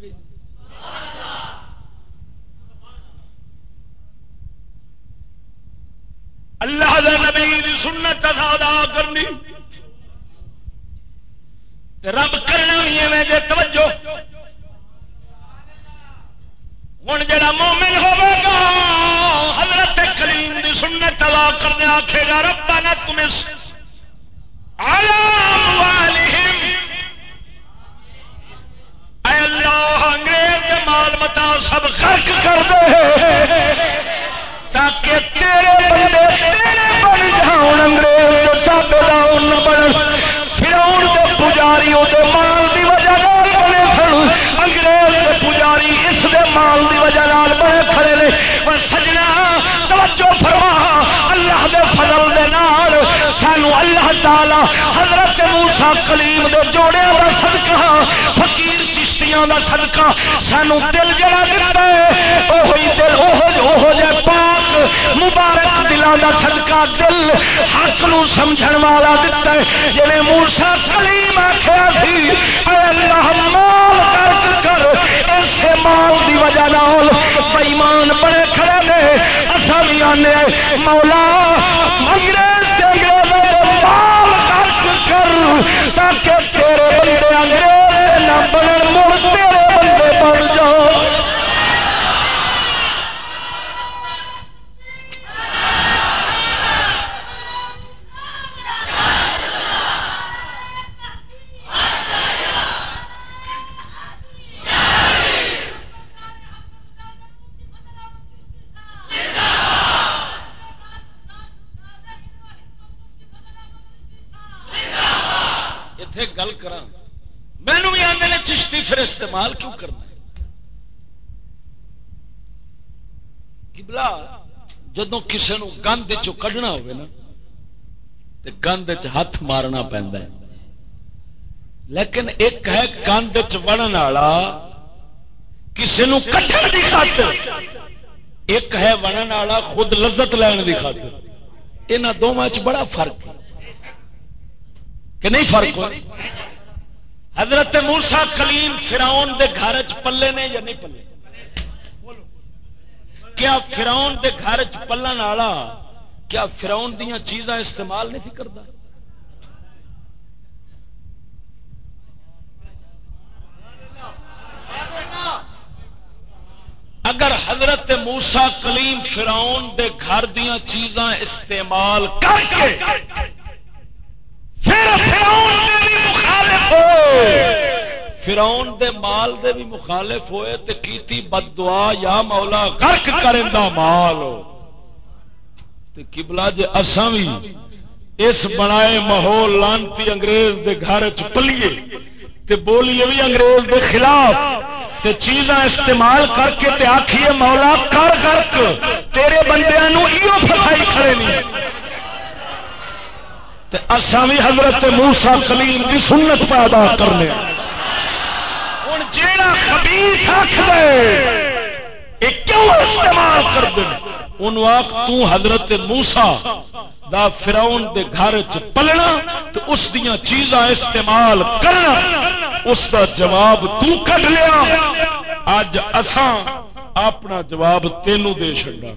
گئی اللہ نبی سنت ادا کرنی۔ رب کرنا بھی ایویں جی توجہ۔ ہوں جا مومن ہوگا حضرت کریم دی سنت ادا کرنے آخے گا ربا نہ تمہیں سب خرچ کر دے تاکہ تیرے بندے تیرے بن جاؤ انگریز تابے دار نہ بن۔ پھر کے پجاری وہ مال کی وجہ بنے سن۔ انگریز کے پجاری اس دے مال کی وجہ بنے کھڑے نے۔ پر سجنا، توجہ فرما۔ اللہ دے فضل دے نال سانو اللہ تعالی حضرت موسا کلیم دے جوڑے کا صدقہ، فقیر چشتیاں دا صدقہ سانو دل جڑا دیتا ہے وہی دل وہ جہ پاک، مبارک دلان دا صدقہ دل حق نو سمجھن والا دیتا ہے۔ جی موسا کلیم آخیا سی، اے اللہ مال کر کر، ایسے مال دی وجہ نال بےمان بڑے کھڑے نے۔ اصا بھی آنے مولا، انگریز سے انگریزوں مال خرچ کر، تاکہ تیرے بندے انگریز نہ بن مڑ تیرے بندے بن جاؤ اتے گل کر مینو بھی آدھے نے چشتی پھر استعمال کیوں کرنا ہے؟ کبلا جدو کسی گند کھنا ہو گند ہاتھ مارنا پہنتا ہے۔ لیکن ایک ہے گند چڑھن والا کسی کٹن کی خاطر۔ ایک ہے ونن والا خود لذت لین کی خاطر۔ یہاں دونوں بڑا فرق ہے۔ کہ نہیں فرق ہو حضرت موسا کلیم فراؤن دے گھر چ پلے نے یا نہیں پلے؟ کیا فراؤن دے گھر چ پلن والا کیا فراؤن دیا چیزاں استعمال نہیں کرتا اگر حضرت موسا کلیم فراؤن دے گھر دیا چیزاں استعمال کر کے فراؤن دے مال دے بھی مخالف ہوئے تے کیتی بد دعا یا مولا گرک کرندہ مال. تے قبلہ جے اساں بھی اس بنائے ماحول لانتی انگریز دے گھر چ پلیے تے بولیے بھی انگریز دے خلاف تے چیزاں استعمال کر کے تے آکھیے مولا کر گرک تیرے بندیاں نو ایو فسائی کھڑے نہیں اصا بھی حضرت موسا کلیم کی سنت پیدا کرنے ہوں جا خبیس کیوں استعمال کر دیں ان تو حضرت موسا دا فراؤن دے گھر چ پلنا تو اس دیا چیزاں استعمال کرنا۔ اس دا جواب تو کٹ لیا۔ اج اساں اپنا جواب تینوں دے چڑا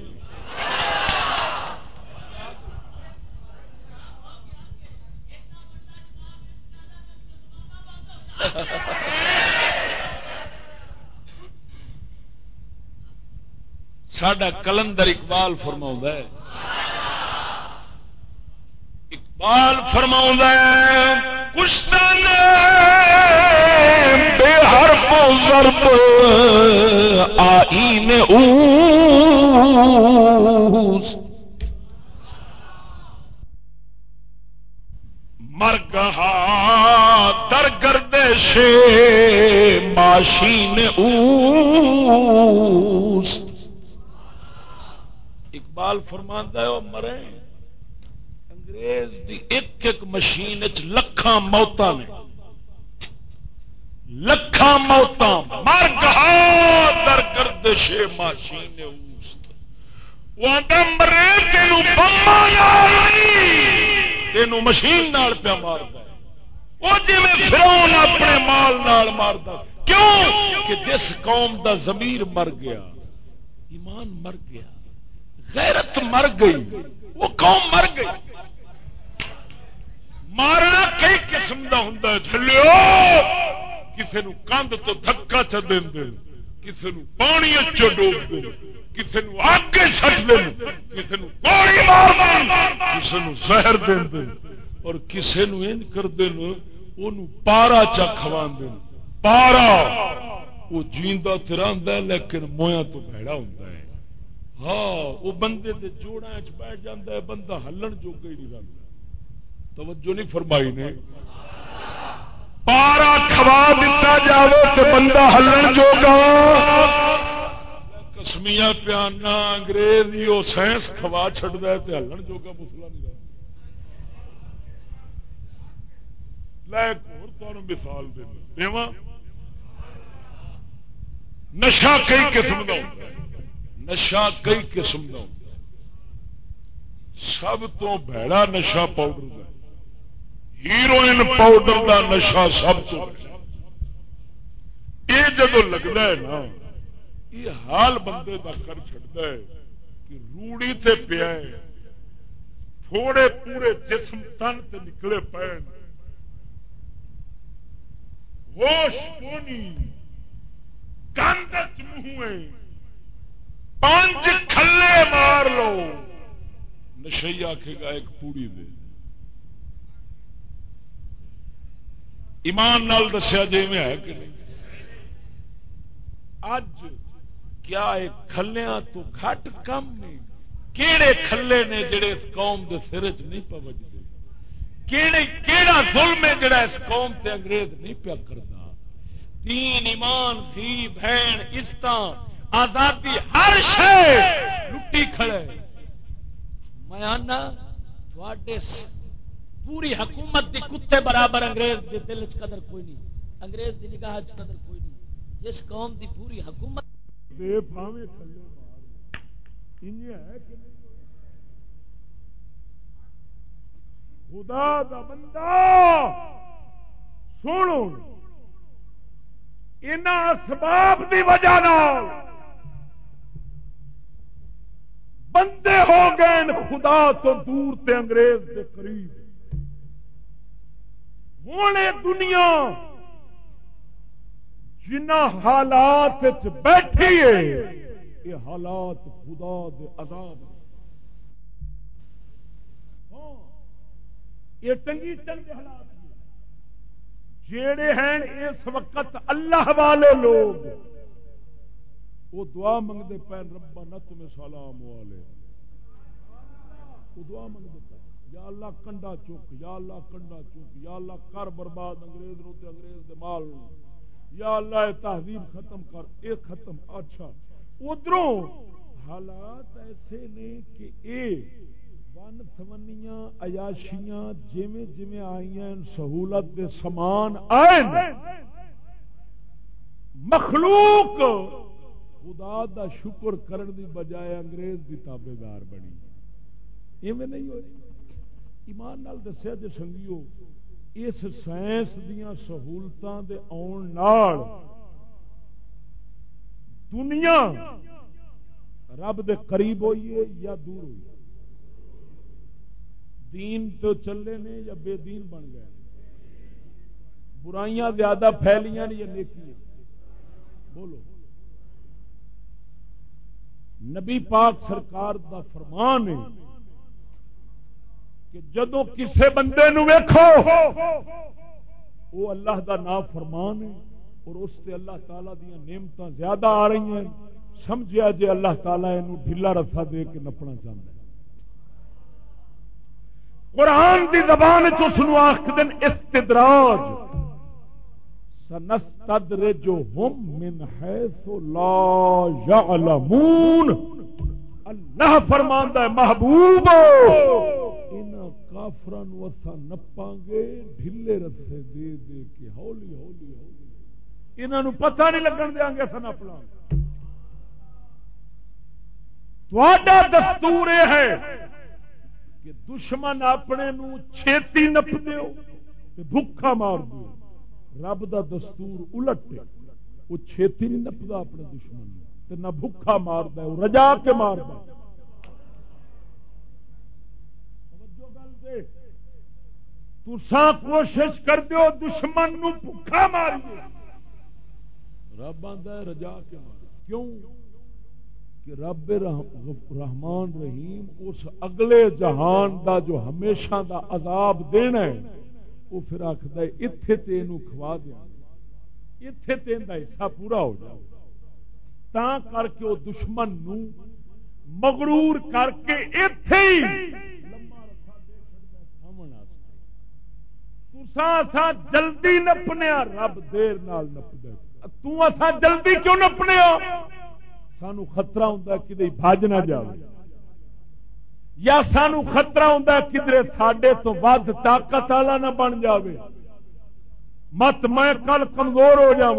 سڈا کلندر اقبال فرما ہے۔ اقبال فرما کشتن بے حرف و ضرب آئین اوس مرگہا در گردش ماشین اوس اقبال فرماندہ ہے، وہ مرے۔ انگریز دی ایک ایک مشین لکھاں موتا نے۔ لکھاں موتا مرگہا در گردش ماشین اوس وہ مرے، تینوں بما بمبا تینوں مشین نال پیا مارتا وہ جی فرون اپنے مال نال مارتا کیوں؟ کہ جس قوم دا ضمیر مر گیا، ایمان مر گیا، غیرت مر گئی، وہ قوم مر گئی۔ مارنا کئی قسم کا ہوں تھلو کسی کندھ تو دکا چ دے کسی پانی چ ڈوب کسی آگ چٹ دے کسی پانی مار کسی زہر دے اور کسی ان کر دین پارا چا کھوا پارا وہ جیندہ تراندا لیکن مویا تو بھڑا ہوں ہاں وہ بندے دے جوڑا چ بیٹھ جاتا ہے، بندہ ہلن جوگا ہی نہیں رہتا توجہ نہیں فرمائی نے۔ پارا کھوا دیتا جاوے تو بندہ ہلن جو گا کسمیا پیانا انگریز ہی وہ سائنس کھوا چڑتا ہے تو ہلن جو گا مسلا نہیں مثال دینا نشا کئی قسم کا نشا کئی قسم کا سب تو بہڑا نشا پاؤڈر کا ہیروئن پاؤڈر کا نشا سب تو یہ جب لگتا ہے نا، یہ حال بندے کا کر چڑتا ہے کہ روڑی تے پیا تھوڑے پورے جسم تن تے نکلے پے ہوش کونی کند منہ پانچ کھلے مار لو۔ نشئی آخے گا، ایک پوڑی دے۔ ایمان نال دسیا جی میں ہے کہ نہیں. اج کیا کھلیا تو گھٹ کم نہیں. کہڑے کھلے نے جڑے اس قوم دے سر چ نہیں پوجتے کہڑا ظلم ہے جڑا اس قوم تے انگریز نہیں پیا کرتا تین ایمان تھی بہن عزت آزادی ہر شہ لٹی کھڑے. میں آنا پوری حکومت دی کتے برابر انگریز دے دل چ قدر کوئی نہیں۔ انگریز دی نگاہ چ قدر کوئی نہیں۔ جس قوم دی پوری حکومت خدا دا بندہ! سنو۔ ان اسباب دی وجہ بندے ہو گئے خدا تو دور تے انگریز دے قریب۔ ہوں دنیا جنا حالات بیٹھی ہے یہ حالات خدا دے عذاب ہاں، یہ ٹنگی چند حالات جڑے ہیں اس وقت اللہ والے لوگ وہ دعا منگتے پے ربا نت میں سلام والے۔ وہ دعا منگتے پے یا اللہ کنڈا چک یا اللہ کنڈا چک یا اللہ کر برباد انگریز نو تے انگریز دے مال نو۔ یا اللہ تہذیب ختم کر، اے ختم اچھا۔ ادھروں حالات ایسے نے کہ اے ون سونیاں عیاشیاں جویں جویں آئیاں سہولت دے سامان آئے مخلوق خدا دا شکر کرن دی بجائے انگریز دی تابے دار بنی۔ ایویں نہیں ہوئی ایمان نال دسیا جی سنگیو، اس سائنس دیا سہولتوں کے آن دنیا رب دے قریب ہوئی ہے یا دور ہوئی دین تو چلے نے یا بے دین بن گئے برائیاں زیادہ پھیلیاں یا نیکیاں؟ بولو۔ نبی پاک سرکار دا فرمان ہے کہ جدو کسے بندے نو ویکھو وہ اللہ دا نام فرمان ہے اور اس سے اللہ تعالی دیا نعمت زیادہ آ رہی ہیں۔ سمجھا جی اللہ تعالیٰ یہ ڈھیلا رسا دے کے نپنا چاہتا ہے۔ قرآن دی زبان چس آخ دن استدراج۔ سنستدرجهم من حيث لا يعلمون اللہ فرماندا ہے محبوب! کافران وسا نپا گے، ڈھلے رسے دے دے کے ہولی ہولی ہولی۔ انہوں پتہ نہیں لگن دیا گے سن اپنا۔ دستور یہ ہے کہ دشمن اپنے نو چھیتی نپ دیو بھوکا مار دو رب دا دستور الٹ وہ چھتی نہیں نپتا اپنے دشمن نہ بھوکا مارد رجا کے مارد تسا کوشش کر دو دشمن نو بھوکا ماری رب آدھا رجا کے مار۔ کیوں؟ کہ رب رحمان رحیم اس اگلے جہان دا جو ہمیشہ دا عذاب دینا ہے، وہ پھر آخر اتے تین کھوا دیا اتے تین کا حصہ پورا ہو جائے تا کر کے وہ دشمن نو مغرور کر کے اتے ہی تسا جلدی نپنے رب دیر نال نپ تسا جلدی کیوں نپنے سانو خطرہ ہوں کدے بج نہ جائے یا سانو خطرہ ہوں کدھر سڈے تو ود طاقت والا نہ بن جائے مت میں کل کمزور ہو جا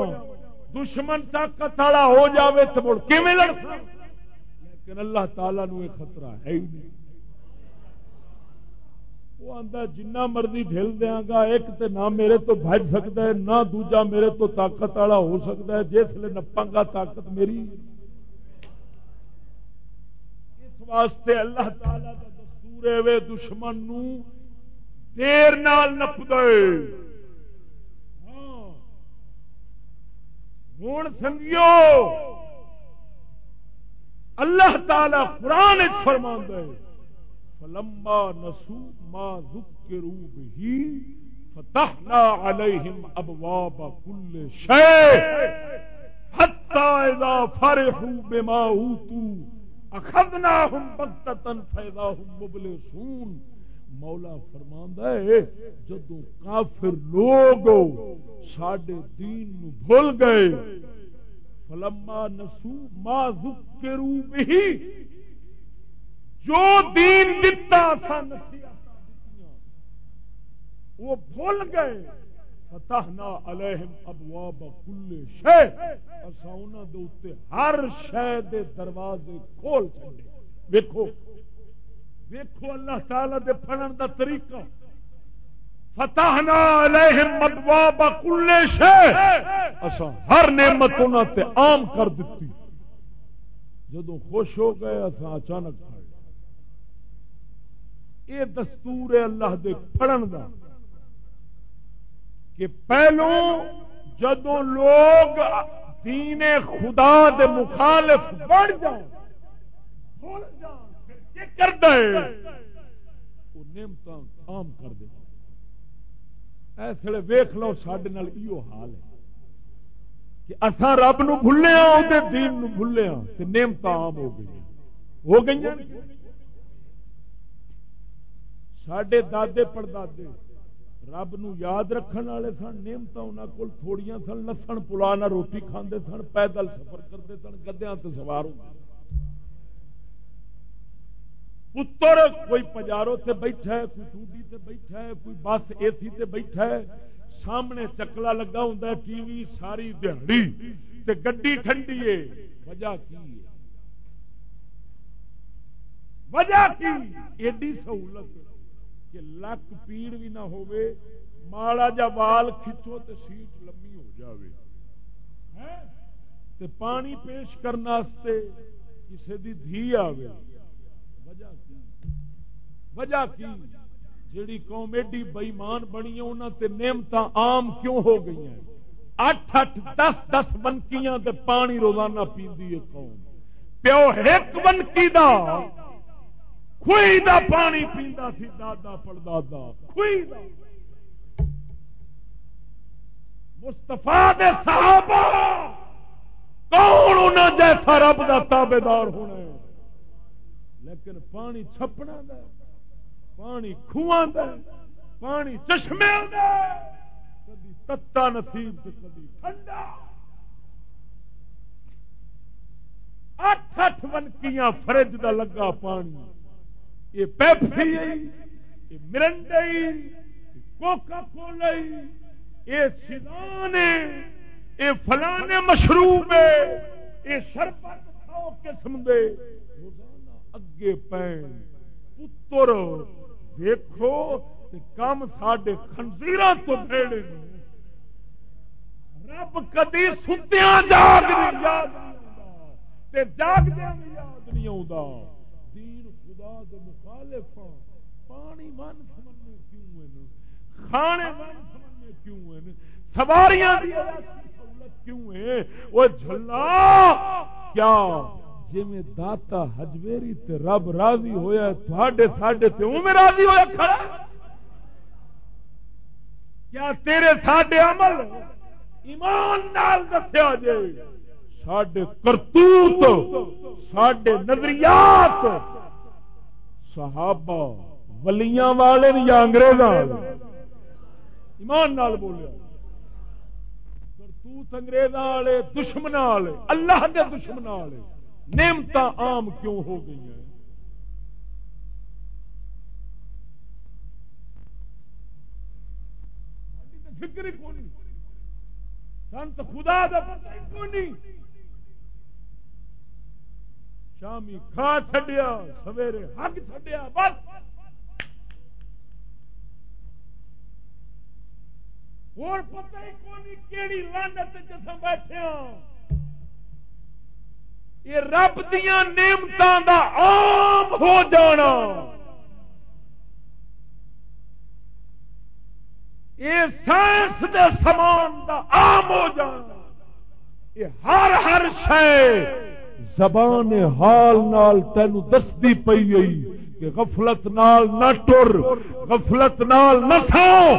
دشمن طاقت والا ہو جائے تو مڑ کیون لڑ لیکن اللہ تعالی نو یہ خطرہ ہے ہی نہیں۔ وہ آتا جنہ مرضی ڈل دیا گا، ایک تے نہ میرے تو بج سکتا ہے، نہ دوجا میرے تو طاقت والا ہو سکتا ہے، جس لیے نپا گا طاقت میری۔ اس واسطے اللہ تعالی کا دستور ہے دشمن نو دیر نال نپ دے ہوں سنگیو۔ اللہ تعالی قرآن فرما دے فلما نسو ما ذکروا به، فتحنا عليهم ابواب كل شيء حتى اذا فرحوا بما اوتوا اخذنا ہم بختن فیدا ہم مبل سون مولا فرماندا ہے جدو کافر لوگ ساڈے دین نو بھول گئے، فلما نسو ما ذکروا به جو دین دتا سا وہ بھول گئے، فتحنا علیہم ابواب کل شے اسا انہاں دے اوتے ہر شے دے دروازے کھول چھڈے۔ ویکھو ویکھو اللہ تعالی دے پڑھن دا طریقہ۔ فتحنا علیہم ابواب کل شے اسا ہر نعمت انہاں تے عام کر دتی۔ جدو خوش ہو گئے اسا اچانک یہ دستور ہے اللہ دے پڑھن دا کہ پہلو جدو لوگ دین خدا دے مخالف بڑھ جان کر دے۔ نعمت عام کر دے۔ ایسے ویخ لو سڈے ایو حال ہے کہ اصا رب نو بھولے ہاں دین نو بھولے ہاں نعمت عام ہو گئی ہو گئی سڈے دادے پڑدادے رب نو یاد رکھن والے سن نعمت انہوں کو تھوڑیاں سن لسن پلا نہ روٹی کھاندے سن پیدل سفر کرتے سن گدیا سوار پتر کوئی پجارو سے بیٹھا ہے کوئی ٹوڈی سے بیٹھا ہے کوئی بس اے سی سے بیٹھا ہے سامنے چکلا لگا ہوں ٹی وی ساری دہڑی گڈی ٹھنڈی ہے وجہ کی ہے وجہ کی ایڈی سہولت کہ لک پیڑ بھی نہ ماڑا جا وال کھچو تو سیٹ لمبی ہو جاوے۔ تے پانی پیش کرنے کسی دی دھی آوے۔ وجہ کی؟ وجہ کی؟ جیڑی قوم ایڈی بئیمان بنی انہوں تے نعمت عام کیوں ہو گئی ہیں؟ اٹھ اٹھ دس دس بنکیاں تے پانی روزانہ پیندی ہے قوم۔ پیو ایک بنکی دا خوئی دا پانی پیندا سی، دادا پڑدادا خوئی دا۔ مستفا دے صحابہ، کون انہوں جیسا رب دا تابے دار ہونا ہے لیکن پانی چھپنا دا پانی کھواں دا پانی چشمے دا کدی تتا نصیب تو کدی ٹھنڈا۔ اٹھ اٹھ ونکیاں فرج دا لگا پانی۔ یہ پیپسی یہ مرنڈئی کوکا کولائی یہ سدان یہ فلانے مشروب ہے، یہ شربت سو قسم دے۔ اگے پین، پتر، دیکھو کام سڈے خنزیر تو بھیڑے رب کدی ستیا جاگ نہیں یاد جاگدیا بھی یاد نہیں آتا دین خدا دے مخالف ہاں۔ پانی من سمجھنے کیوں ہیں کھانے من سمجھنے کیوں ہیں سواریاں دی سہولت کیوں ہے وہ جھلا! کیا؟ جی میں داتا ہجویری تے رب راضی ہویا تھوڑے ساڈے تے میں راضی ہویا کھڑا کیا تیرے ساڈے عمل ایمان نال دسیا جے؟ سڈے کرتوت سڈے نظریات صحابہ ولیاں والے یا انگریز ایمان نال بولیا کرتوت انگریز والے دشمن والے اللہ کے دشمن والے نعمت عام کیوں ہو گئی ہیں فکر ہی کون سنت خدا دا پتہ ہی کون شامی کھا چڈیا سویرے حق چڈیا بس۔ اور پتہ ہی کون کیڑی لانت جسم بیٹھے ہاں؟ یہ رب دیا نعمتوں دا عام ہو جانا۔ یہ سائنس دے سامان دا عام ہو جانا۔ یہ ہر ہر شے زبان حال نال تین دستی پی گئی کہ غفلت نال نہ ٹر، غفلت نال نہ سو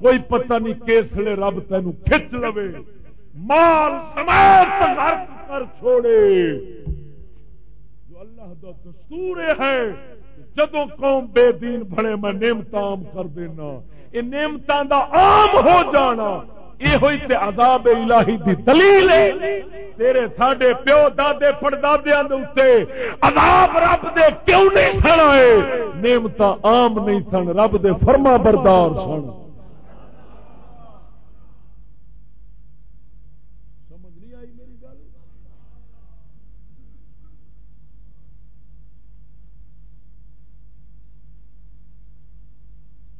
کوئی پتہ نہیں کیسلے رب تین کھچ لوے۔ مال سمیت غرق کر چھوڑے۔ جو اللہ دا دستور ہے جدو قوم بے دین بڑے میں نعمت عام کر دینا۔ یہ نعمت دا عام ہو جانا۔ یہ ہوئی تے عذاب الہی دی دلیل ہے۔ تیرے ساڈے پیو دادے پڑدادیاں دے اوتے عذاب رب دے کیوں نہیں سن آئے؟ نعمت عام نہیں سن، رب دے فرما بردار سن۔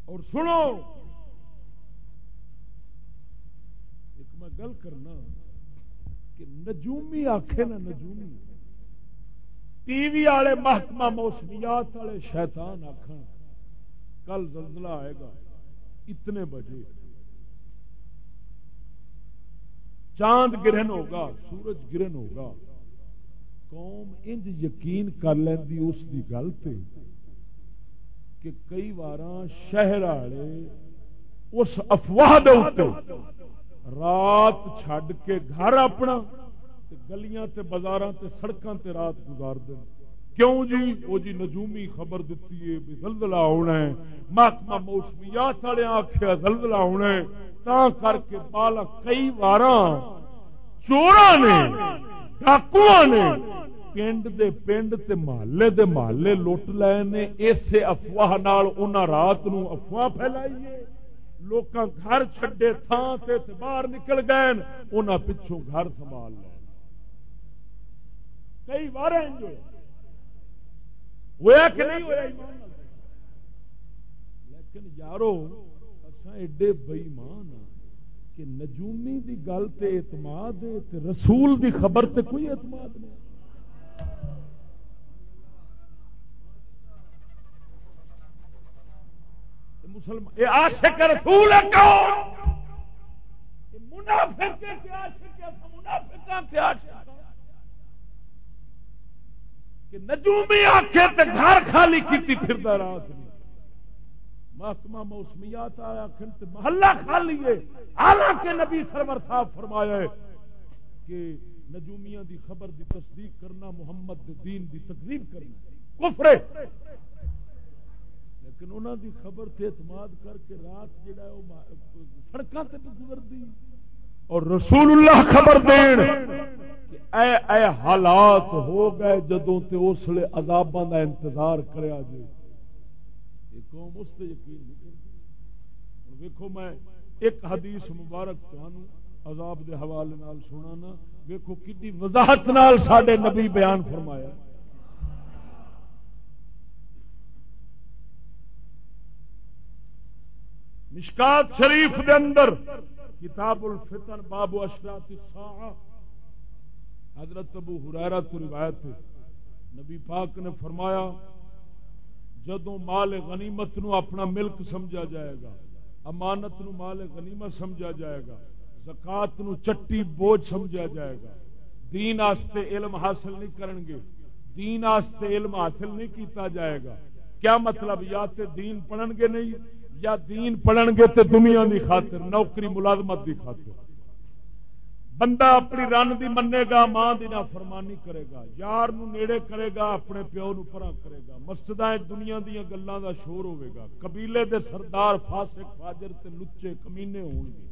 اور سنو ایک میں گل کرنا کہ نجومی آخے نا نجومی، ٹی وی والے محکمہ موسمیات والے شیطان آخر کل زلزلہ آئے گا، اتنے بجے۔ چاند گرہن ہوگا، سورج گرہن ہوگا۔ قوم انج یقین کر لینی اس کی گل پہ کہ کئی بار شہر والے اس افواہ رات چھڈ کے گھر اپنا تے گلیاں تے بازاراں تے سڑکاں تے رات گزار دیں کیوں جی؟ وہ جی نجومی خبر دیتی ہے، بھی زلزلہ ہونا ہے۔ محکمہ موسمیات والے آخیا زلزلہ ہونا ہے۔ تا کر کے بالا کئی بار چورا نے ڈاکو نے پنڈ دے پنڈ تے محلے دے محلے لٹ لے نے۔ اسے افواہ رات نو افواہ پھیلائی ہے۔ لوکاں گھر چھڈے تھان تے باہر نکل گئے انہاں پچھوں گھر سنبھال لے کئی بار ہوا کہ نہیں ہوا لیکن یارو اصا ایڈے بئیمان ہاں کہ نجومی دی گل تے اعتماد تے رسول دی خبر تے کوئی اعتماد نہیں۔ مسلمان یہ عاشق رسول ہے کون؟ منافق کے عاشق منافقہ کے عاشق کہ نجومی آخے تے گھر خالی کیتی پھردا رات محکمہ موسمیات آیا تے محلہ خالی ہے۔ حالانکہ نبی سرور صاحب فرمایا ہے کہ نجومیاں دی خبر دی تصدیق کرنا، محمد دے دین دی تقریب کرنا۔ کفر لیکن انہوں دی خبر تے اعتماد کر کے رات جڑا ہے وہ سڑکاں تے گزر دی اور رسول اللہ خبر دین کہ اے اے حالات ہو گئے جدوں تے اس لیے عذاباں دا انتظار کریا جے یہ قوم اس تے یقین نہیں کرتی۔ ویکھو میں ایک حدیث مبارک تانوں عذاب دے حوالے نال سنانا۔ ویکو کی وضاحت نال سڈے نبی بیان فرمایا۔ مشکات شریف دے اندر کتاب الفتن باب اشرات الساعہ۔ حضرت ابو حریرہ تو روایت ہے۔ نبی پاک نے فرمایا جدو مال غنیمت نو اپنا ملک سمجھا جائے گا، امانت نو مال غنیمت سمجھا جائے گا، زکات نو چٹی بوجھ سمجھا جائے گا، دین آستے علم حاصل نہیں کرن گے، دین آستے علم حاصل نہیں کیتا جائے گا۔ کیا مطلب یا تے دین پڑھن گے نہیں؟ یا دین پڑھن گے تے دنیا دی خاطر، نوکری ملازمت دی خاطر۔ بندہ اپنی رن دی منے گا، ماں دی نہ فرمانی کرے گا، یار نو نیڑے کرے گا، اپنے پیو نو پرا کرے گا۔ مسجد دنیا دیا گلوں دا شور ہوے گا۔ قبیلے دے سردار فاسق، فاجر تے لچے کمینے ہون گے۔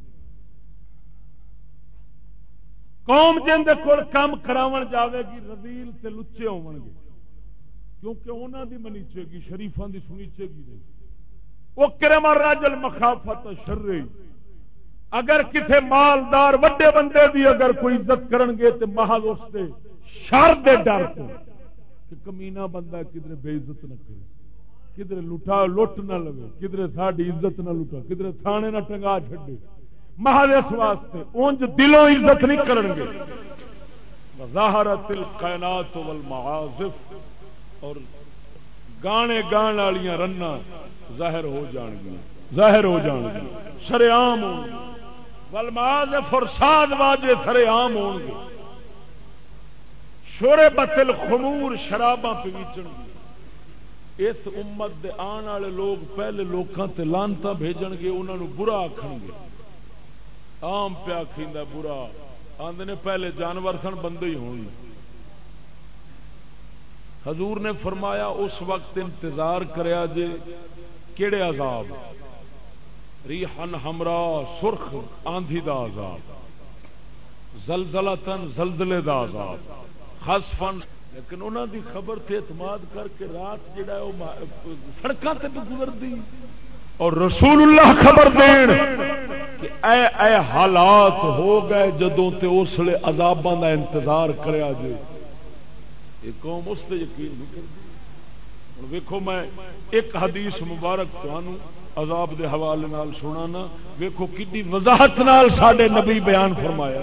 قوم جن دے کول کام کراون جاوے گی رضیل تے لچے ہون گے۔ کیونکہ انہوں دی منیچے گی شریفان دی سنیچے گی نہیں۔ وہ کرم راجل مخافت شرری اگر کسی مالدار وڈے بندے دی اگر کوئی عزت کرن گے تو محل اس سے شر دے ڈر کو کہ کمینا بندہ کدھر بے عزت نہ کرے، کدھر لٹا لٹ نہ لو کدھر ساری عزت نہ لٹا، کدھر تھانے نہ ٹنگا چڈے محل اس واسطے اونج دلوں عزت نہیں کرن گے۔ ظاہرت القینات والمعازف اور گانے گان والی رنا ظاہر ہو جان گیا ظاہر ہو جان گیا سریام ہو ولماز فرساد واجے سرے عام ہو گے۔ شورے بتل خمور شراباں پیچن اس امت دے آن والے لوگ پہلے لوگوں تے لانتا بھیجن گے انہوں برا آخن گے۔ آم پیا کھیندا برا، آندے نے پہلے جانور سن بندے ہی ہونی۔ حضور نے فرمایا، اس وقت انتظار کریا جے کیڑے عذاب؟ ریحن ہمرا سرخ آندھی دا عذاب زلزلہ تن زلزلے دا عذاب۔ خصفن لیکن انہوں دی خبر تے اعتماد کر کے رات جڑا ہے وہ سڑکاں تے بھی اور رسول اللہ خبر دین کہ اے اے حالات ہو گئے جدوں تے اس لیے عذاباں دا انتظار کریا جے۔ یہ قوم اس تے یقین نہیں کرتی۔ ویکھو میں ایک حدیث مبارک تمہوں عذاب دے حوالے نال سنانا۔ ویکھو کتنی وضاحت نال ساڈے نبی بیان فرمایا۔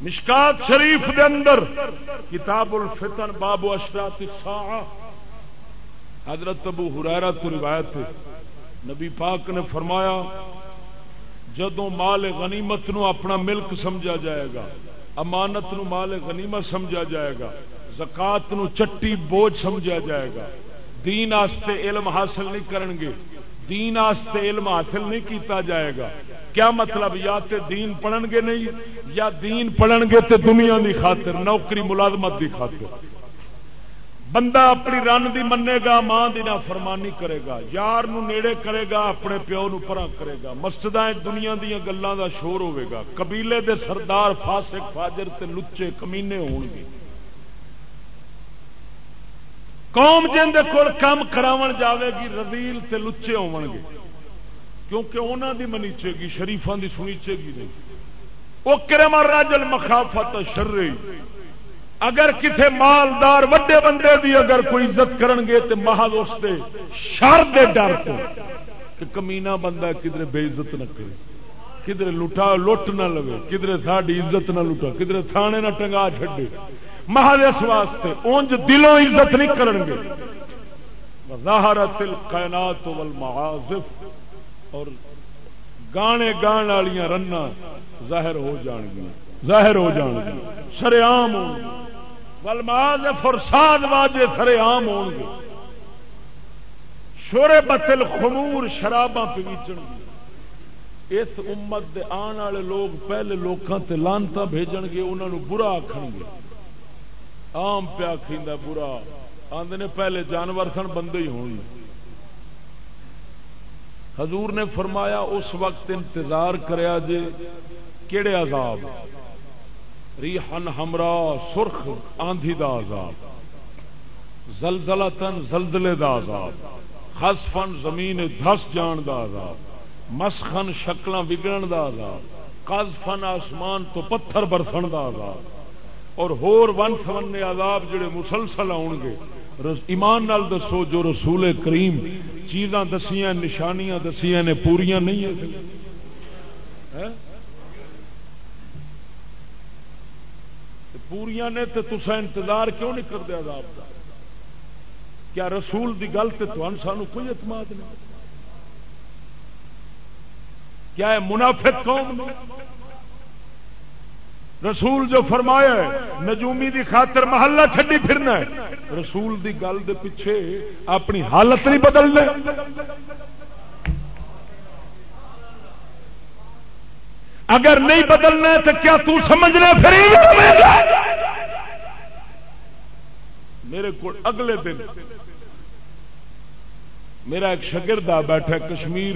مشکات شریف دے اندر کتاب الفتن باب اشرات الساعہ۔ حضرت ابو حریرہ تو روایت ہے۔ نبی پاک نے فرمایا جدو مال غنیمت نو اپنا ملک سمجھا جائے گا امانت نو مال غنیمت سمجھا جائے گا، زکات نو چٹی بوجھ سمجھا جائے گا۔ دین آستے علم حاصل نہیں کرن گے، دین آستے علم حاصل نہیں کیتا جائے گا۔ کیا مطلب یا تے دین پڑھن گے نہیں، یا دین پڑھن گے تے دنیا دی خاطر، نوکری ملازمت دی خاطر۔ بندہ اپنی رن دی منے گا، ماں دی نہ فرمانی کرے گا، یار نو نیڑے کرے گا، اپنے پیو نو پرا کرے گا۔ مسجد دنیا دیا گلوں دا شور ہوے گا۔ قبیلے دے سردار، فاسق، فاجر تے لچے کمینے ہون گے۔ قوم جن دے کول کام کراون جاوے گی رضیل تے لچے ہون گے۔ کیونکہ انہوں دی منیچے گی شریفان دی سنیچے گی نہیں۔ وہ کرم راجل مخافت شرری اگر کسی مالدار وڈے بندے دی اگر کوئی عزت کرن گے تو محل اس سے شر دے ڈر کو کہ کمینا بندہ کدھر بے عزت نہ کرے کدھر لٹا لٹ نہ لو کدھر ساری عزت نہ لٹا کدھر تھانے نہ ٹنگا چڈے محل اس واسطے اونج دلوں عزت نہیں کرن گے۔ ظاہرت القینات والمعازف اور گانے گان والی رنا ظاہر ہو جان گیا ظاہر ہو جان گیا سر عام ہو ولماز فرساد واجے سر عام ہو گے۔ شورے بتل خمور شراباں پیچن گے۔ اس امت دے آن والے لوگ پہلے لوگوں تے لانتا بھیجن گے انہوں نے برا آخن گے۔ آم پیا کھیندا برا۔ آندے پہلے جانور سن، بندے ہی ہونی حضور نے فرمایا، اس وقت انتظار کریا جے، کیڑے عذاب؟ ریحن ہمرا سرخ آندھی دا عذاب زلزلہ تن زلزلے دا عذاب خسفن زمین دھس جان دا عذاب، مسخن شکل بگڑن دا عذاب قذفن آسمان تو پتھر برسن دا عذاب۔ اور ہور ون سمنے عذاب جڑے مسلسل آن گے۔ ایمان نال دسو جو رسول کریم چیزاں دسیاں، نشانیاں دسیاں نے پوریا نہیں ہے پوریا نے تو تسا انتظار کیوں نہیں کرتے عذاب کا کیا رسول دی گل تو سانو کوئی اعتماد نہیں؟ کیا ہے منافق قوم رسول جو فرمایا ہے، نجومی دی خاطر محلہ چھڈی پھرنا ہے۔ رسول دی گل دے پیچھے اپنی حالت نہیں بدلنے اگر نہیں بدلنا تو کیا تو سمجھنا پھر میرے کو اگلے دن میرا ایک شگرد آ بیٹھا کشمیر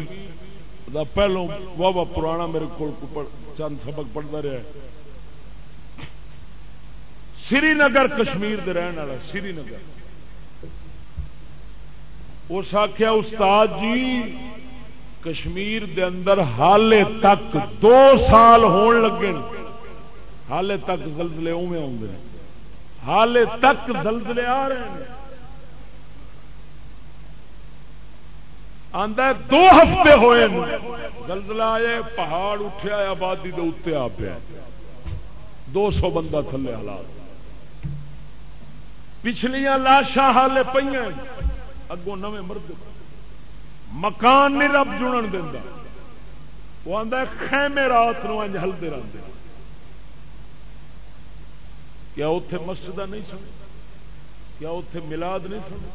دا، پہلو واہ پرانا میرے کو چند سبق پڑھتا رہا سری نگر کشمیر دے رہن والا سری نگر اس آخیا استاد جی کشمیر دے اندر حالے تک دو سال ہون لگے حالے تک زلزلے اوے آدھے حالے تک زلزلے آ رہے ہیں۔ آدھا دو ہفتے ہوئے زلزلہ آئے پہاڑ اٹھیا آبادی دے اتنے آ پیا۔ دو سو بندہ تھلے حالات۔ پچھلیا لاشاں ہالے پہ اگوں نو مرد۔ مکان نہیں رب جڑن دینا وہ آتا خیمے رات نو انج ہلتے رہتے کیا اتے مسجد نہیں سن؟ کیا اتے ملاد نہیں سن؟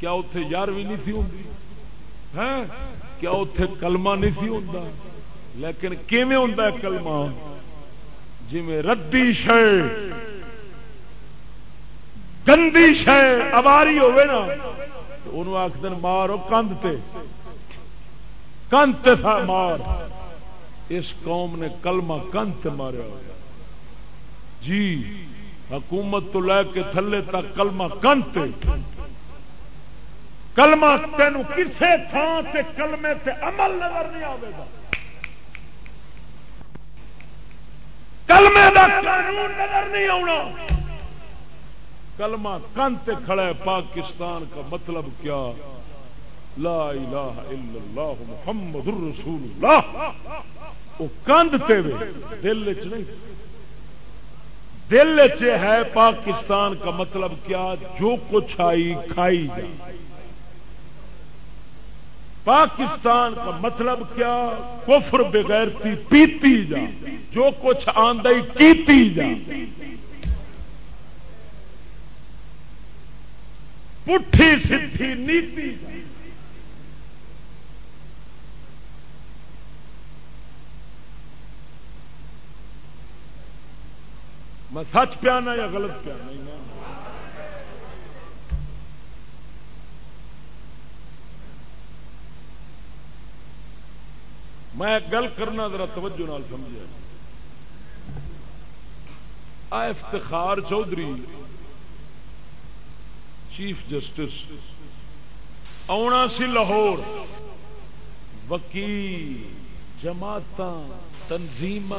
کیا اتے یارویں نہیں تھی ہوں ہاں؟ کیا اتے کلمہ نہیں تھی ہوں لیکن کیویں ہوں کلمہ؟ جی ردی شہ گندی شہ اباری ہوے نا۔ انہوں آخ دن مارو کند تے۔ کند تھا مار۔ اس قوم نے کلمہ کند تے ماریا ہوا جی حکومت تو لے کے تھلے تک کلمہ کند تے۔ کلمہ تینوں کسے تھان سے کلمے تے عمل نظر نہیں آئے گا۔ کلمے دا قانون نظر نہیں آنا کلمہ کن کھڑا ہے، پاکستان کا مطلب کیا؟ لا الہ الا اللہ محمد الرسول اللہ۔ وہ کند تے دل چ نہیں۔ دل چ ہے، پاکستان کا مطلب کیا؟ جو کچھ آئی، کھائی جائے پاکستان کا مطلب کیا؟ کفر بغیر پیتی جا۔ جو کچھ آندائی کیتی جا۔ پٹھی سی نیتی میں سچ پیانا یا غلط پیانا؟ میں گل کرنا ذرا توجہ نال سمجھا افتخار چودھری چیف جسٹس آنا سی لاہور۔ وکیل جماعت تنظیم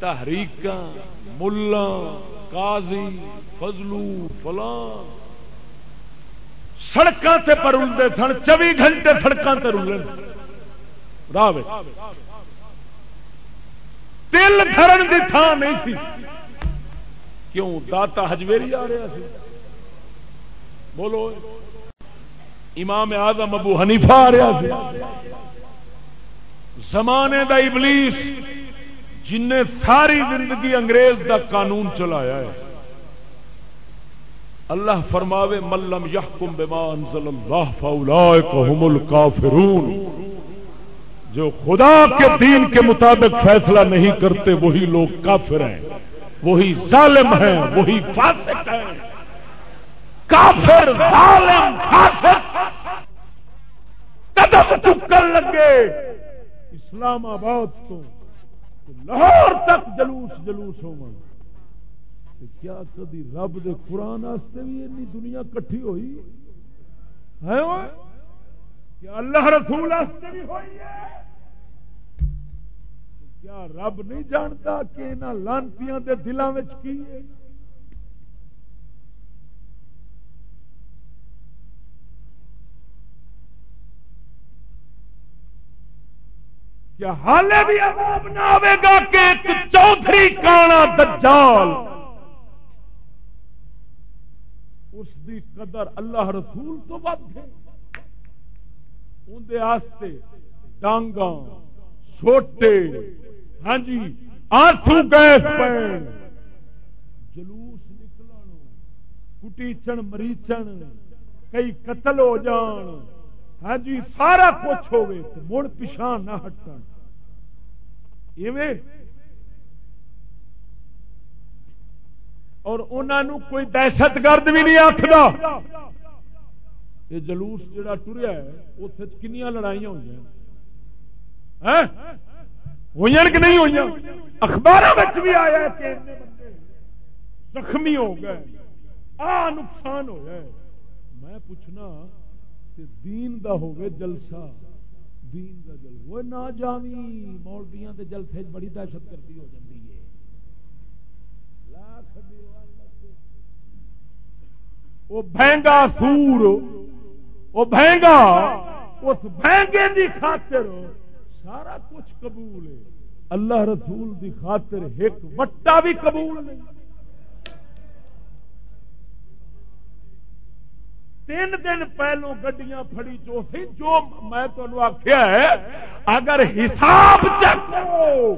تحریک ملا قاضی، فضلو فلان سڑکوں سے پر رلتے سن چوبی گھنٹے سڑکوں سے رلے راہ تل کرن کی تھان نہیں تھی کیوں؟ داتا ہجویری آ رہا سی۔ بولو۔ امام آدم ابو حنیفہ آ رہا زمانے دا ابلیس جن نے ساری زندگی انگریز دا قانون چلایا ہے۔ اللہ فرماوے ملم یحکم بما انزل اللہ فاولائک هم الکافرون جو خدا کے دین کے مطابق فیصلہ نہیں کرتے، وہی لوگ کافر ہیں۔ وہی ظالم ہیں، وہی فاسق ہیں۔ کافر، ظالم قدم چکن لگے۔ اسلام آباد تو لاہور تک جلوس جلوس ہو کیا کدی رب دے قرآن واسطے بھی اینی دنیا کٹھی ہوئی؟ ہے کیا اللہ رسول واسطے بھی ہوئی ہے؟ کیا رب نہیں جانتا کہ یہاں لانتی دے دلوں کی ہے؟ کیا حال بھی عذاب نہ آئے گا کہ ایک چوتھری کانا دجال اس دی قدر اللہ رسول تو ود ہے۔ اندر ڈانگا سوٹے ہاں جی آنسو گیس پہ جلوس نکل کٹیچن، مریچن، کئی قتل ہو جان۔ ہاں جی سارا کچھ ہوے مڑ پچھا نہ ہٹن اور انہوں کوئی دہشت گرد بھی نہیں آخر یہ جلوس جڑا ٹریا ہے اس کنیا لڑائیاں ہوئی ہاں؟ ہوئی کہ نہیں ہوئی اخبار بھی آیا کہ زخمی ہو گئے۔ آ نقصان ہو گئے میں پوچھنا دین دا ہوگے جلسہ۔ دین دا جل وہ نہ جاوی مولویاں دے جلسے بڑی دہشت گردی ہو جاتی ہے۔ لاکھ وہ بہنگا سور، وہ بہنگا اس بہنگے دی خاطر سارا کچھ قبول ہے۔ اللہ رسول دی خاطر ایک وٹا بھی قبول نہیں۔ تین دن پہلو گڈیاں فڑی جو سی جو میں تمہیں آخیا ہے، اگر حساب چکو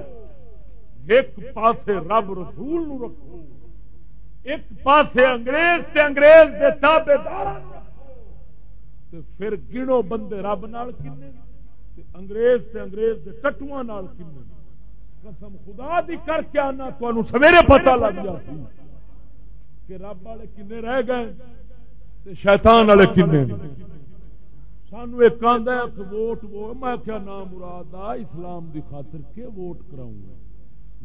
ایک پاسے رب رسول نو رکھو، ایک پاسے انگریز تے انگریز دے تابے دار پھر گنو بندے رب نال کنے انگریز تے انگریز دے ٹٹواں نال کنے۔ قسم خدا دی کر کے آنا تمہیں سویرے پتہ لگ جا کہ رب والے کنے رہ گئے۔ شیطان والے کنے سانو ایک آدھا ووٹ میں کیا نام مراد آ، اسلام دی خاطر کے ووٹ کراؤں گا۔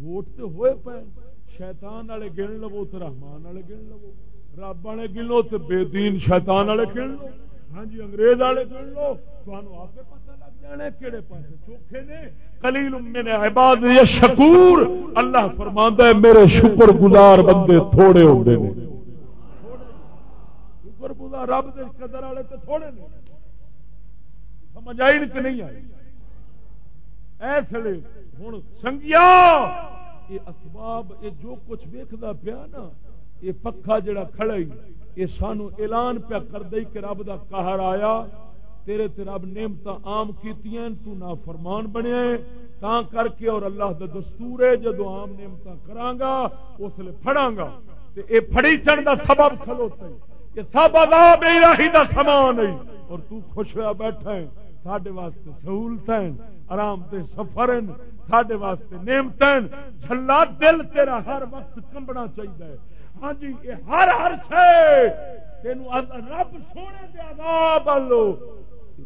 ووٹ تو ہوئے پے۔ شیطان والے گن لو تو رحمان والے گن لو۔ رب والے گن لو تو بے دین شیطان والے گن لو۔ ہاں جی انگریز والے گن لو۔ تمہیں آپ پتہ لگ جانے کہڑے پاس چوکھے نے۔ کلیل من عباد شکور اللہ فرماندا ہے، میرے شکر گزار بندے تھوڑے ہوندے نے۔ شکر رب دے قدر والے تو تھوڑے نے۔ سمجھ آئی کہ نہیں آئی؟ ایسے ہوں سنگیا، یہ اسباب، یہ جو کچھ ویکتا پیا نا، یہ پکھا جڑا کھڑا ہی، یہ سانو اعلان پیا کر دے کہ رب دا قہر آیا، تیرے تے رب نعمت عام کیتیاں تو نا فرمان بنیا تا کر کے اور اللہ دا دستور ہے جدو عام نعمت کرانگا اس لیے پھڑاں گا۔ تے اے پھڑی چڑھ دا سبب کھلوتا ہے یہ سب عذاب الہی دا سامان ہے۔ اور تو خوش ہوا بیٹھا ہے۔ ساڈے واسطے سہولت ہیں، آرام تے سفر ہیں، ساڈے واسطے نعمت ہیں۔ جھلا دل تیرا ہر وقت کمبنا چاہیے ہاں جی یہ ہر ہر شے تین رب سونے دے عذاب والو۔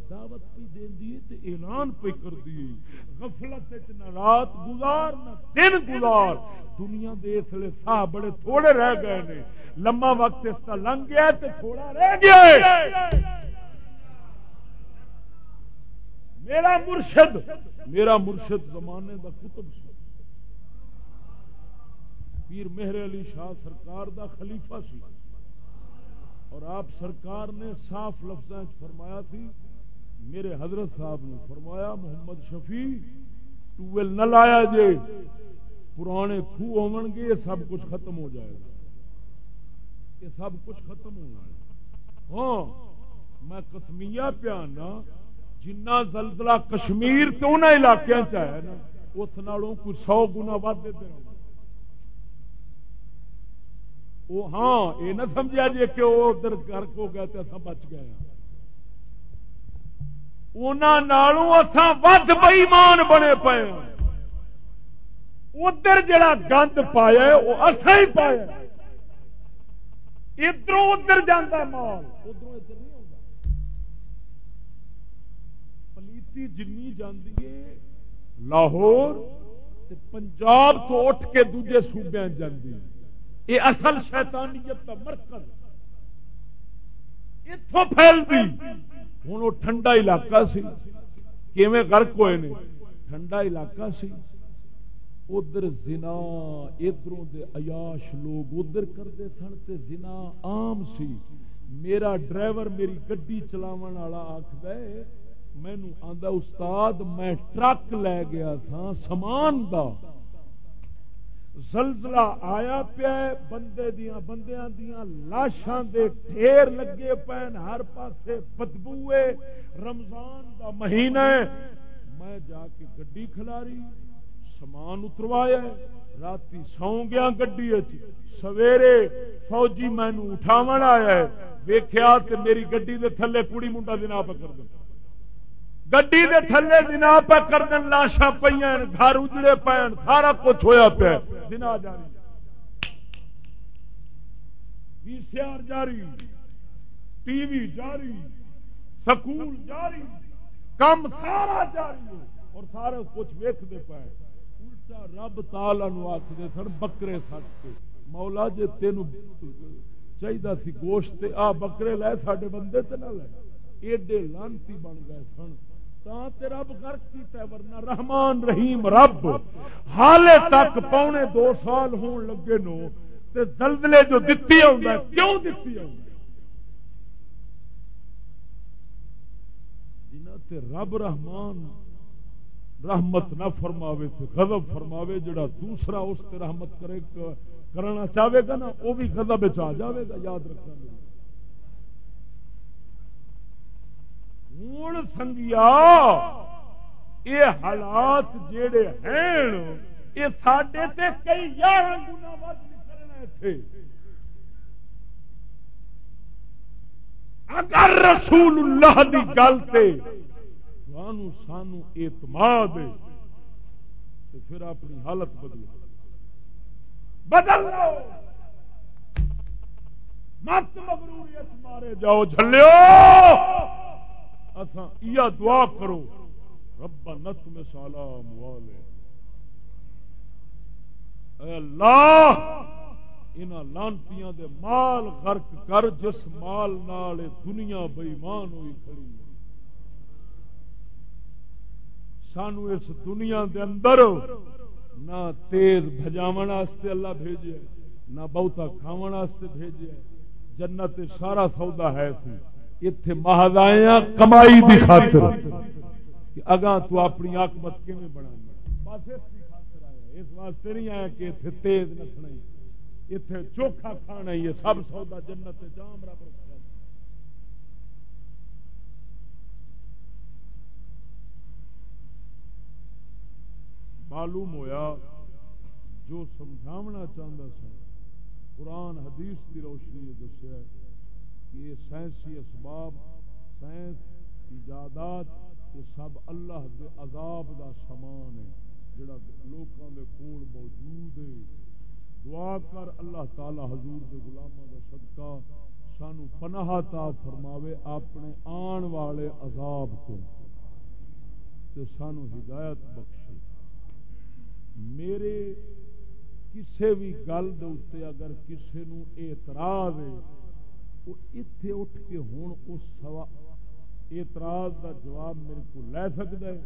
دعوت پہ دینی تے اعلان پہ کر دی غفلت نہ رات گزار، نہ دن گزار۔ دنیا دے اس لیے سا بڑے تھوڑے رہ گئے نے۔ لما وقت اس کا لنگ گیا تے تھوڑا رہ گیا میرا مرشد میرا مرشد زمانے دا کتب سی پیر مہر علی شاہ سرکار دا خلیفہ سی۔ اور آپ سرکار نے صاف لفظ فرمایا تھی میرے حضرت صاحب نے فرمایا، محمد شفیع ٹویل نہ لایا جے، پرانے خو ہو گے، یہ سب کچھ ختم ہو جائے گا۔ یہ سب کچھ ختم ہونا ہے ہاں میں کسمیا پیانا جنا زلزلہ کشمیر تو ان علاقے چاہے نا، اس نالوں کوئی سو گنا ود وہ ہاں یہ نہ سمجھا جی کہ وہ ادھر گرک ہو گیا تو اصل بچ گئے ود بئیمان بنے پے ادھر جڑا گند پایا وہ اصا ہی پایا ادھر ادھر جانا مال۔ ادھر ادھر نہیں ہوتا پلیتی جنی جاندی ہے لاہور پنجاب تو اٹھ کے دوجے صوبے جاندی یہ اصل شیطانیت کا مرکز۔ اتوں پھیلتی ہوں وہ ٹھنڈا علاقہ سی۔ کیویں غرق ہوئے نے؟ ٹھنڈا علاقہ سی۔ ادھر زنا، ادھروں دے عیاش لوگ ادھر کرتے سن تے زنا عام سی۔ میرا ڈرائیور میری گڈی چلاو والا آخر مینو آدھا استاد، میں ٹرک لے گیا تھا، سامان دا۔ زلزلہ آیا پیا بندے دیا بندیاں دیا لاشاں دے ڈھیر لگے پین، ہر پاسے بدبوے رمضان دا مہینہ ہے۔ میں جا کے گڈی کھلاری، سامان اتروایا رات سو گیا گڈی سویرے فوجی مینو اٹھاو آیا ہے۔ ویخیا میری گڈی دے تھلے کڑی منڈا دن پکڑ دیں گڈی دے تھلے دنا پہ کر دن لاشا پہ گھر اجڑے پین سارا کچھ ہوا پیا۔ دنا جاری۔ وی سی آر جاری۔ ٹی وی جاری۔ سکول جاری۔ کم سارا جاری۔ اور سارا کچھ ویکتے پے الٹا رب تالا آخر سن، بکرے سٹ کے۔ مولا جی تین چاہیے سی گوشت آ بکرے لے سڈے بندے تے نہ لے۔ ایڈے لانتی بن گئے سن۔ رب غرق کیتا ہے، ورنہ رحمان رحیم رب حالے تک پونے دو سال ہون لگے نو، تے زلزلے جو دتی ہے، کیوں دتی تے رب رحمان رحمت نہ فرماوے تے غضب فرماوے، جڑا دوسرا اس تے رحمت کرے، کرنا چاہے گا نا وہ بھی غضب آ جاوے گا، یاد رکھنا۔ ہوں سنگیا یہ حالات جڑے ہیں یہ سڈے سے کئی یار گنا ود نکلنا اگر رسول اللہ دی گل سے سانو اعتماد تو پھر اپنی حالت بدلو بدل لو مت مغروریت مارے جاؤ جھلو دعا کرو۔ رب نت میں سالا موالے اللہ ان لانتیاں دے مال غرق کر، جس مال نال دنیا بئیمان ہوئی کھڑی سانو اس دنیا دے اندر نہ تیز بجاو اللہ بھیجے، نہ بہتا کھاو بھیجے۔ جنت سارا سودا ہے سی اتے محض آئے کمائی دی خاطر اگاں تو اپنی آکمت کیون بنا بس اس کی خاطر آیا اس واسطے نہیں آیا کہ اتنے تیز نسنا اتنے چوکھا کھانا ہی ہے۔ سب سودا جنت جام رب رکھا معلوم ہویا جو سمجھاونا چاہتا سا، قرآن حدیث کی روشنی دسیا یہ سائنسی اسباب، سائنس، ایجادات یہ سب اللہ دے عذاب دا سامان ہے، جڑا لوکاں دے کول موجود ہے۔ دعا کر اللہ تعالی حضور دے غلاماں دا صدقہ سانو پناہ تا فرماوے اپنے آن والے عذاب تو تے سانو ہدایت بخشے۔ میرے کسے بھی گل دے اگر کسے نو اعتراض ہے اتے اٹھ کے ہوں اس سوا اعتراض دا جواب میرے کو لے سکتا ہے۔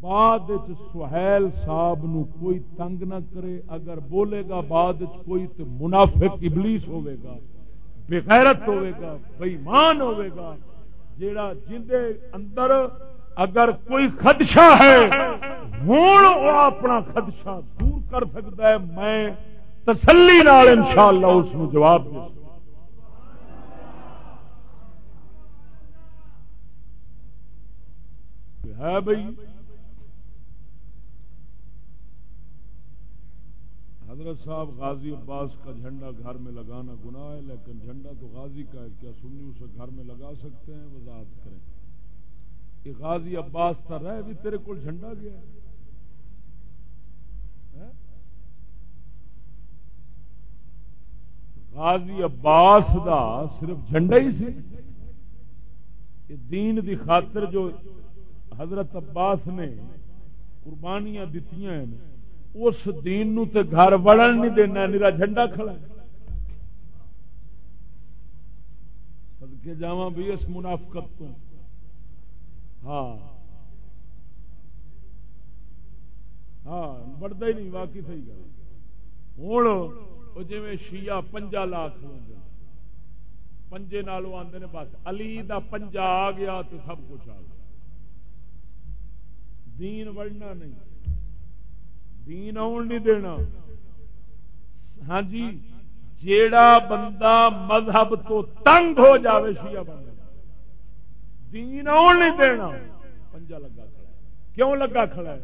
بعد سہیل صاحب نو کوئی تنگ نہ کرے، اگر بولے گا بعد کوئی تو منافق ابلیس ہوے گا، بغیرت ہوے گا بےمان ہوے گا، جیڑا جندے اندر اگر کوئی خدشہ ہے ہوں وہ اپنا خدشہ دور کر سکتا ہے۔ میں تسلی نال انشاءاللہ اس کو جواب دے ہے بھائی حضرت صاحب غازی عباس کا جھنڈا گھر میں لگانا گناہ ہے، لیکن جھنڈا تو غازی کا ہے، کیا سنی اسے گھر میں لگا سکتے ہیں؟ وضاحت کریں۔ کہ غازی عباس تھا رہے بھی تیرے کو جھنڈا گیا ہاں؟ غازی عباس دا صرف جھنڈا ہی سی۔ دین دی خاطر جو حضرت عباس نے قربانیاں دیتی اس دین نو تے گھر وڑن نہیں دینا میرا جھنڈا کھڑا کے جا بھی اس منافقت تو۔ ہاں۔ ہاں بڑھتا ہی نہیں، واقعی صحیح گل۔ ہوں جی شیعہ پنجا لاکھ پنجے نالوں آتے نے، بس علی دا پنجا آ گیا تو سب کچھ آ گیا۔ دین وڑنا نہیں۔ دین آن نہیں دینا۔ ہاں جی جیڑا بندہ مذہب تو تنگ ہو جاوے شیعہ بندہ دین آن نہیں دینا۔ پنجا لگا کھڑا ہے۔ کیوں لگا کھڑا ہے؟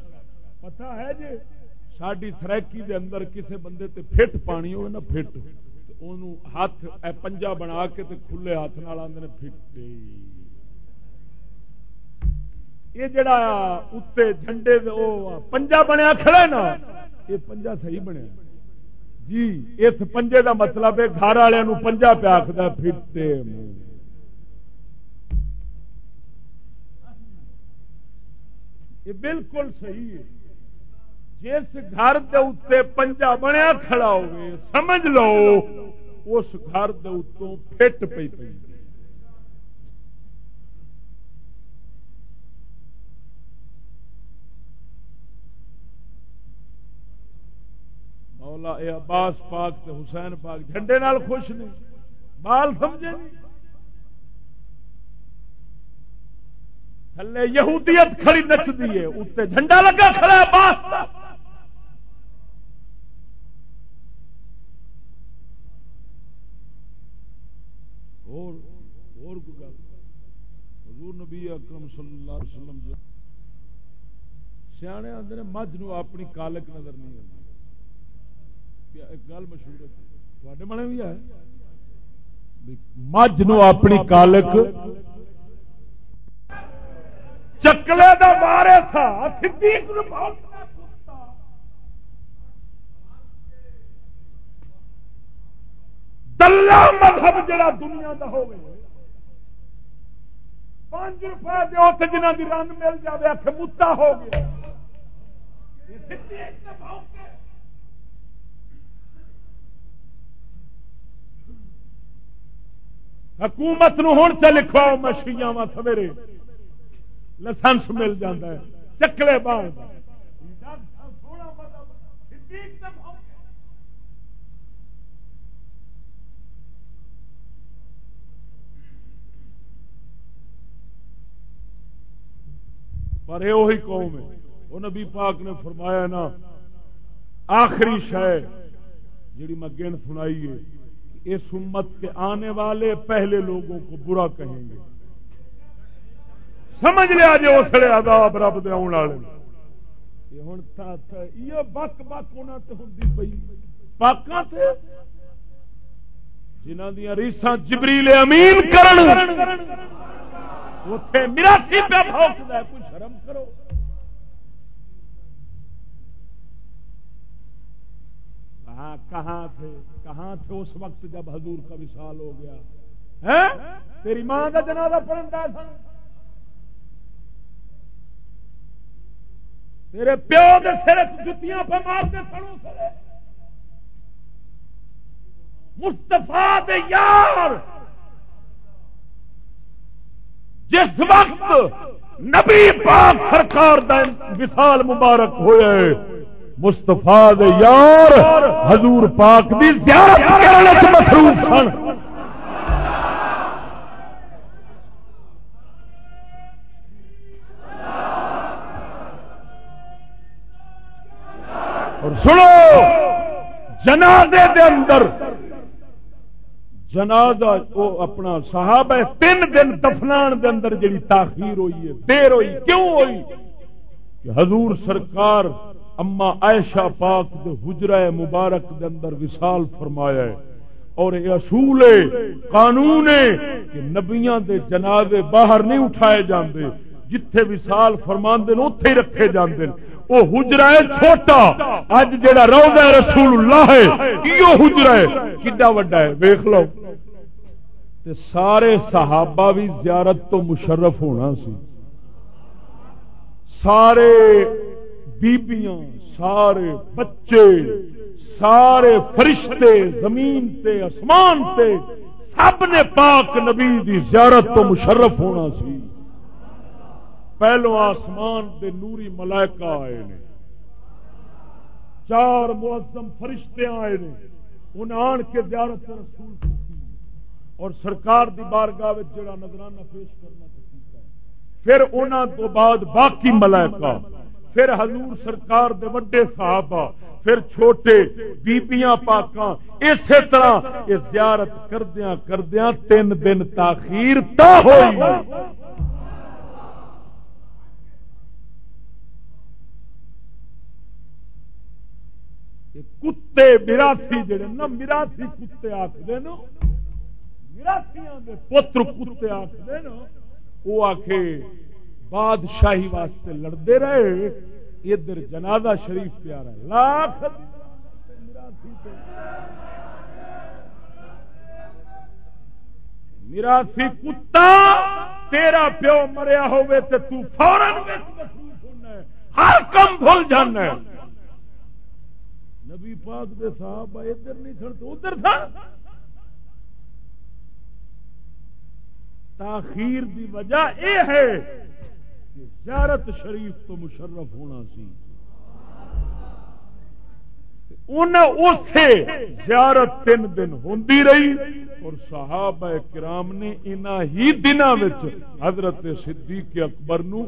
پتہ ہے جی ساری تھریکی دے اندر کسے بندے تے پھٹ پانی ہوئے نا، پھٹ۔ ہاتھ، اے پنجا بنا کے تے کھلے ہاتھ نال آدھے پھٹے۔ یہ جڑا اتنے جھنڈے پنجا بنیا کھڑا نا، یہ پنجا صحیح بنیا۔ جی اس پنجے دا مطلب ہے گھر والوں پنجا پیا آخر پھٹے یہ بالکل صحیح ہے۔ جس گھر دے اتنے پنجا بنیا کھڑا ہوئے، سمجھ لو، اس گھر دے اتوں فٹ پی پی مولا اے عباس پاک تے حسین پاک جھنڈے نال خوش نہیں بال سمجھے نہیں تھلے یہودیت کھڑی نچتی ہے اتنے جھنڈا لگا کھڑا ہے باس اور اور کوئی گل؟ حضور نبی اکرم صلی اللہ علیہ وسلم سیانے آتے ہیں مجھ نو اپنی کالک نظر نہیں آتی ایک گل مشہور ہے تھے بنے بھی ہے۔ مجھ نو اپنی کالک چکلے دا مارے تھا دلہ مذہب جڑا دنیا دا ہو گئے پانچ روپئے دو تو جنہ کی رنگ مل جائے آخ متا ہو گیا۔ حکومت نو ہوں چ لکھواؤ مچھلیاں وا سویرے۔ لسنس مل جاتا ہے، چکلے بان پر یہ وہی قوم ہے وہ نبی پاک نے فرمایا نا، آخری شہ جی میں گن سنائی ہے اس امت کے آنے والے پہلے لوگوں کو برا کہیں گے۔ سمجھ لیا جی اسلے آداب رب دے آن والے۔ ہوں بک بک ہونا تو ہوں پی پاکاں جنہ دیا ریساں جبریل امین کرن۔ اتے میرا سی پہ بھوکتا ہے، کوئی شرم کرو۔ ہاں، کہاں تھے؟ کہاں تھے اس وقت جب حضور کا وشال ہو گیا؟ تیری ماں کا جنازہ پڑھتا سن۔ تیرے پیو کے سر جتیاں پہ مارتے سڑوں سر مستفا یار۔ جس وقت نبی پاک سرکار وصال مبارک ہوئے مستفا یار حضور پاک بھی مصروف سن۔ اور سنو، جنازے دے اندر، جنازہ وہ اپنا صحابہ تین دن دفنان دے اندر جڑی تاخیر ہوئی ہے، دیر ہوئی، کیوں ہوئی؟ کہ حضور سرکار اما عائشہ پاک دے حجرہ مبارک دے اندر وصال فرمایا ہے اور یہ اصول قانون ہے کہ نبیاں دے جنازے باہر نہیں اٹھائے جاندے، جتھے وصال فرماندے اتے ہی رکھے جاندے وہ حجرا ہے چھوٹا اج جا روزہ رسول اللہ ہے یہ حجرا ہے؟ کڈا وڈا ہے؟ ویخ لو۔ تے سارے صحابہ بھی زیارت تو مشرف ہونا سی۔ سارے بیبیاں، سارے بچے، سارے فرشتے زمین تے اسمان تے، سب نے پاک نبی دی زیارت تو مشرف ہونا سی۔ پہلو آسمان دے نوری ملائکہ آئے نے۔ چار معظم فرشتے آئے نے۔ انہیں آن کے زیارت رسول کی اور سرکار دی بارگاہ جڑا نظرانہ پیش کرنا پھر انہوں تو بعد باقی ملائکہ۔ پھر حضور سرکار دے وڈے صحابہ، پھر چھوٹے بیبیاں پاکاں، اسی طرح یہ زیارت کردیا کردیا تین دن تاخیر تا ہوئی۔ کتے مراسی جڑے نا مراسی کتے آخر مراسیاں پتر کتے آخر وہ آخ بادشاہی واسطے لڑتے رہے، ادھر جنازہ شریف پیارا لاکھ میراسی کتا، تیرا پیو مریا ہوئے تو فورن ہر کم بھول جانا نبی پاک دے صاحب ادھر نہیں سن تو ادھر تھا تاخیر دی وجہ یہ ہے زیارت شریف تو مشرف ہونا سی۔ زیارت تین دن ہوں رہی اور صحابہ کرام نے ہی دنوں حضرت صدیق اکبر نو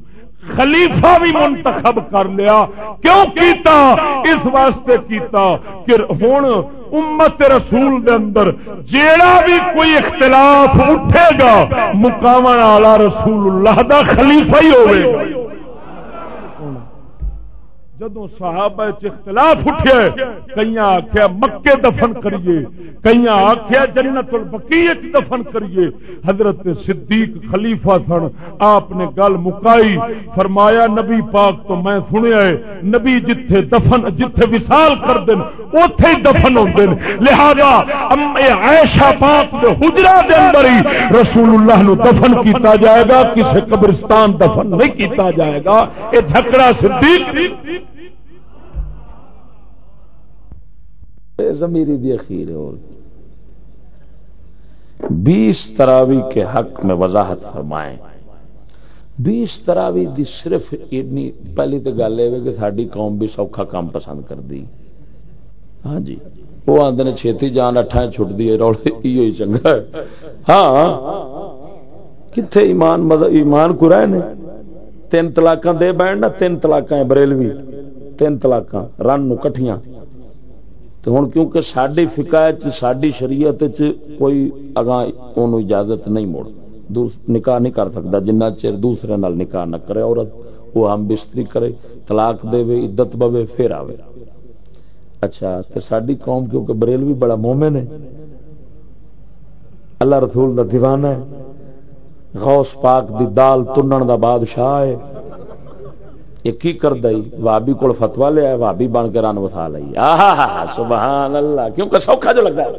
خلیفہ بھی منتخب کر لیا۔ کیوں کیتا؟ اس واسطے کیتا کہ ہوں امت رسول دے اندر جیڑا بھی کوئی اختلاف اٹھے گا مقام والا رسول اللہ دا خلیفہ ہی ہوئے گا۔ جدو صحابہ اختلاف اٹھے کئی آخیا مکے دفن کریے کئی آخیا جنت البکی دفن کریے۔ حضرت صدیق خلیفہ سن، آپ نے گل مکائی، فرمایا نبی پاک تو میں سنیا ہے، نبی جتھے دفن، جتھے وسال کر دین اتے ہی دفن ہوتے لہذا عائشہ پاک دے حجرا دے اندر ہی رسول اللہ نو دفن کیتا جائے گا کسی قبرستان دفن نہیں کیتا جائے گا۔ یہ جھکڑا صدیق زمیری دی اخیر ہے اور بیس تراوی کے حق میں وضاحت فرمائیں۔ بیس تراوی دی صرف اتنی، پہلی تو گل یہ کہ ساری قوم بھی سوکھا کام پسند کر دی ہاں جی وہ آدھے چھتی جان اٹھا چھٹ دی روڑ ہی چنگا ہاں کتنے ایمان مطلب ایمان کو رہے نے؟ تین تلاک دے بہن نا، تین تلاک بریلوی۔ تین تلاک رن نو کٹھیاں۔ تو ہوں کیونکہ ساری فکا ساری شریعت کوئی اگاں اجازت نہیں مڑ نکاح نہیں کر سکتا جنہ چر دوسرے نال نکاح نہ کرے، عورت وہ ہم بستری کرے، طلاق دے عدت پوے پھر آوے۔ اچھا تو ساری قوم کیونکہ بریل بھی بڑا مومن ہے۔ اللہ رسول دا دیوانہ ہے۔ غوث پاک دی دال تنن دا بادشاہ ہے۔ یہ کی کر دئی وابی کو فتوا لیا وابی بن کے رن وسا لی سبحان اللہ کیونکہ سوکھا جو لگتا ہے۔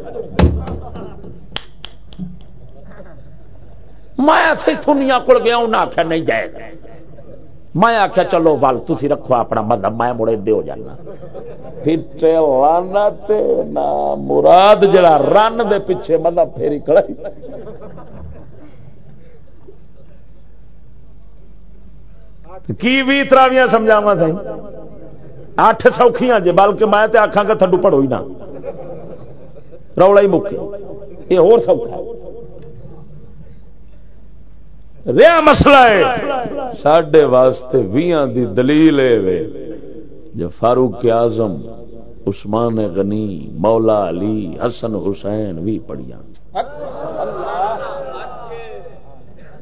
میں دنیا کو گیا انہیں آخیا نہیں جائے گا۔ میں آخیا چلو بل تھی رکھو اپنا مطلب میں مڑے دے ہو جانا۔ پھر مراد جڑا رن دے پیچھے مطلب پھر کڑائی۔ کی بھی تراویاں سمجھاوا سی اٹھ سوکھیاں جی بلکہ میں تے آخا گا تھڈو پڑھو ہی نہ۔ رولا ہی مکے یہ ہو سوکھا رہا مسئلہ ہے سڈے واسطے ویاں دی دلیل ہے جو فاروق اعظم، عثمان غنی، مولا علی، حسن حسین بھی پڑھیاں۔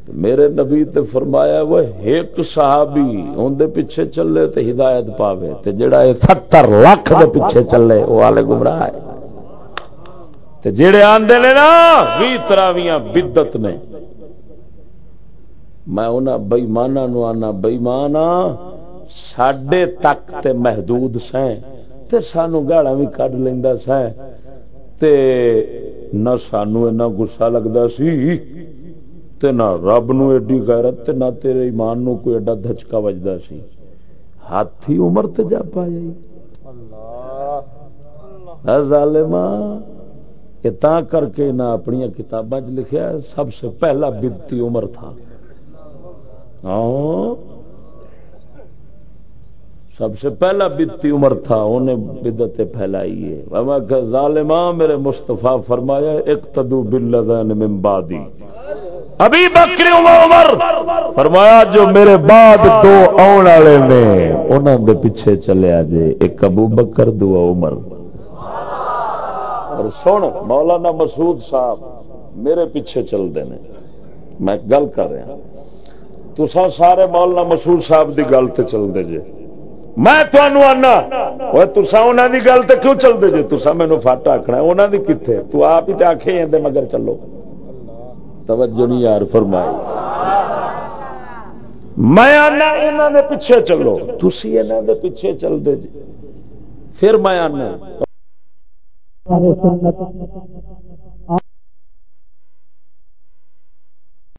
میرے نبی تے فرمایا وہ ایک صحابی اندر پیچھے چلے تے ہدایت پاوے تے جڑا یہ ستر لاکھ دے پیچھے چلے وہ والے گمراہ ہے۔ تے جڑے آندے نے نا بھی تراویاں بدت نے۔ میں انہاں بےمانا نو آنا بےمانا ساڈے تک تے محدود سیں تے سانو گاڑا بھی کڈ لینا سیں تے نہ سانو اینا گسا لگتا سی۔ تے نہ رب نو ایڈی غیرت تے نہ تیرے ایمان نو کوئی ایڈا دھچکا وجدا سی۔ ہاتھی عمر تے جا پایا اللہ۔ ظالما یہ تا کر کے نہ اپنی کتاباں لکھیا سب سے پہلا بدتی عمر تھا۔ ہاں۔ سب سے پہلا بدتی عمر تھا انہیں بدت پھیلائی ہے ظالما میرے مستفا فرمایا ایک تدو من بعدی۔ ابھی بکری عمر فرمایا جو میرے بعد دو آن والے نے انہوں دے پیچھے چلے جے ایک ابو بکر دو عمر۔ اور سن مولانا مسعود صاحب میرے پیچھے چلتے ہیں۔ میں گل کر رہا تسا سارے مولانا مسعود صاحب دی گل تے چلتے جے۔ میں تمہوں آنا تسا انہوں دی گل تے کیوں چلتے جے؟ تسا مینو فٹ آخنا انہوں دی کتنے تو آپ ہی تو آخے مگر چلو۔ توجہ نہیں یار فرمائی میں آنا انہوں پیچھے چلو۔ تھی یہاں دے پیچھے چلتے جی۔ پھر میں آنا۔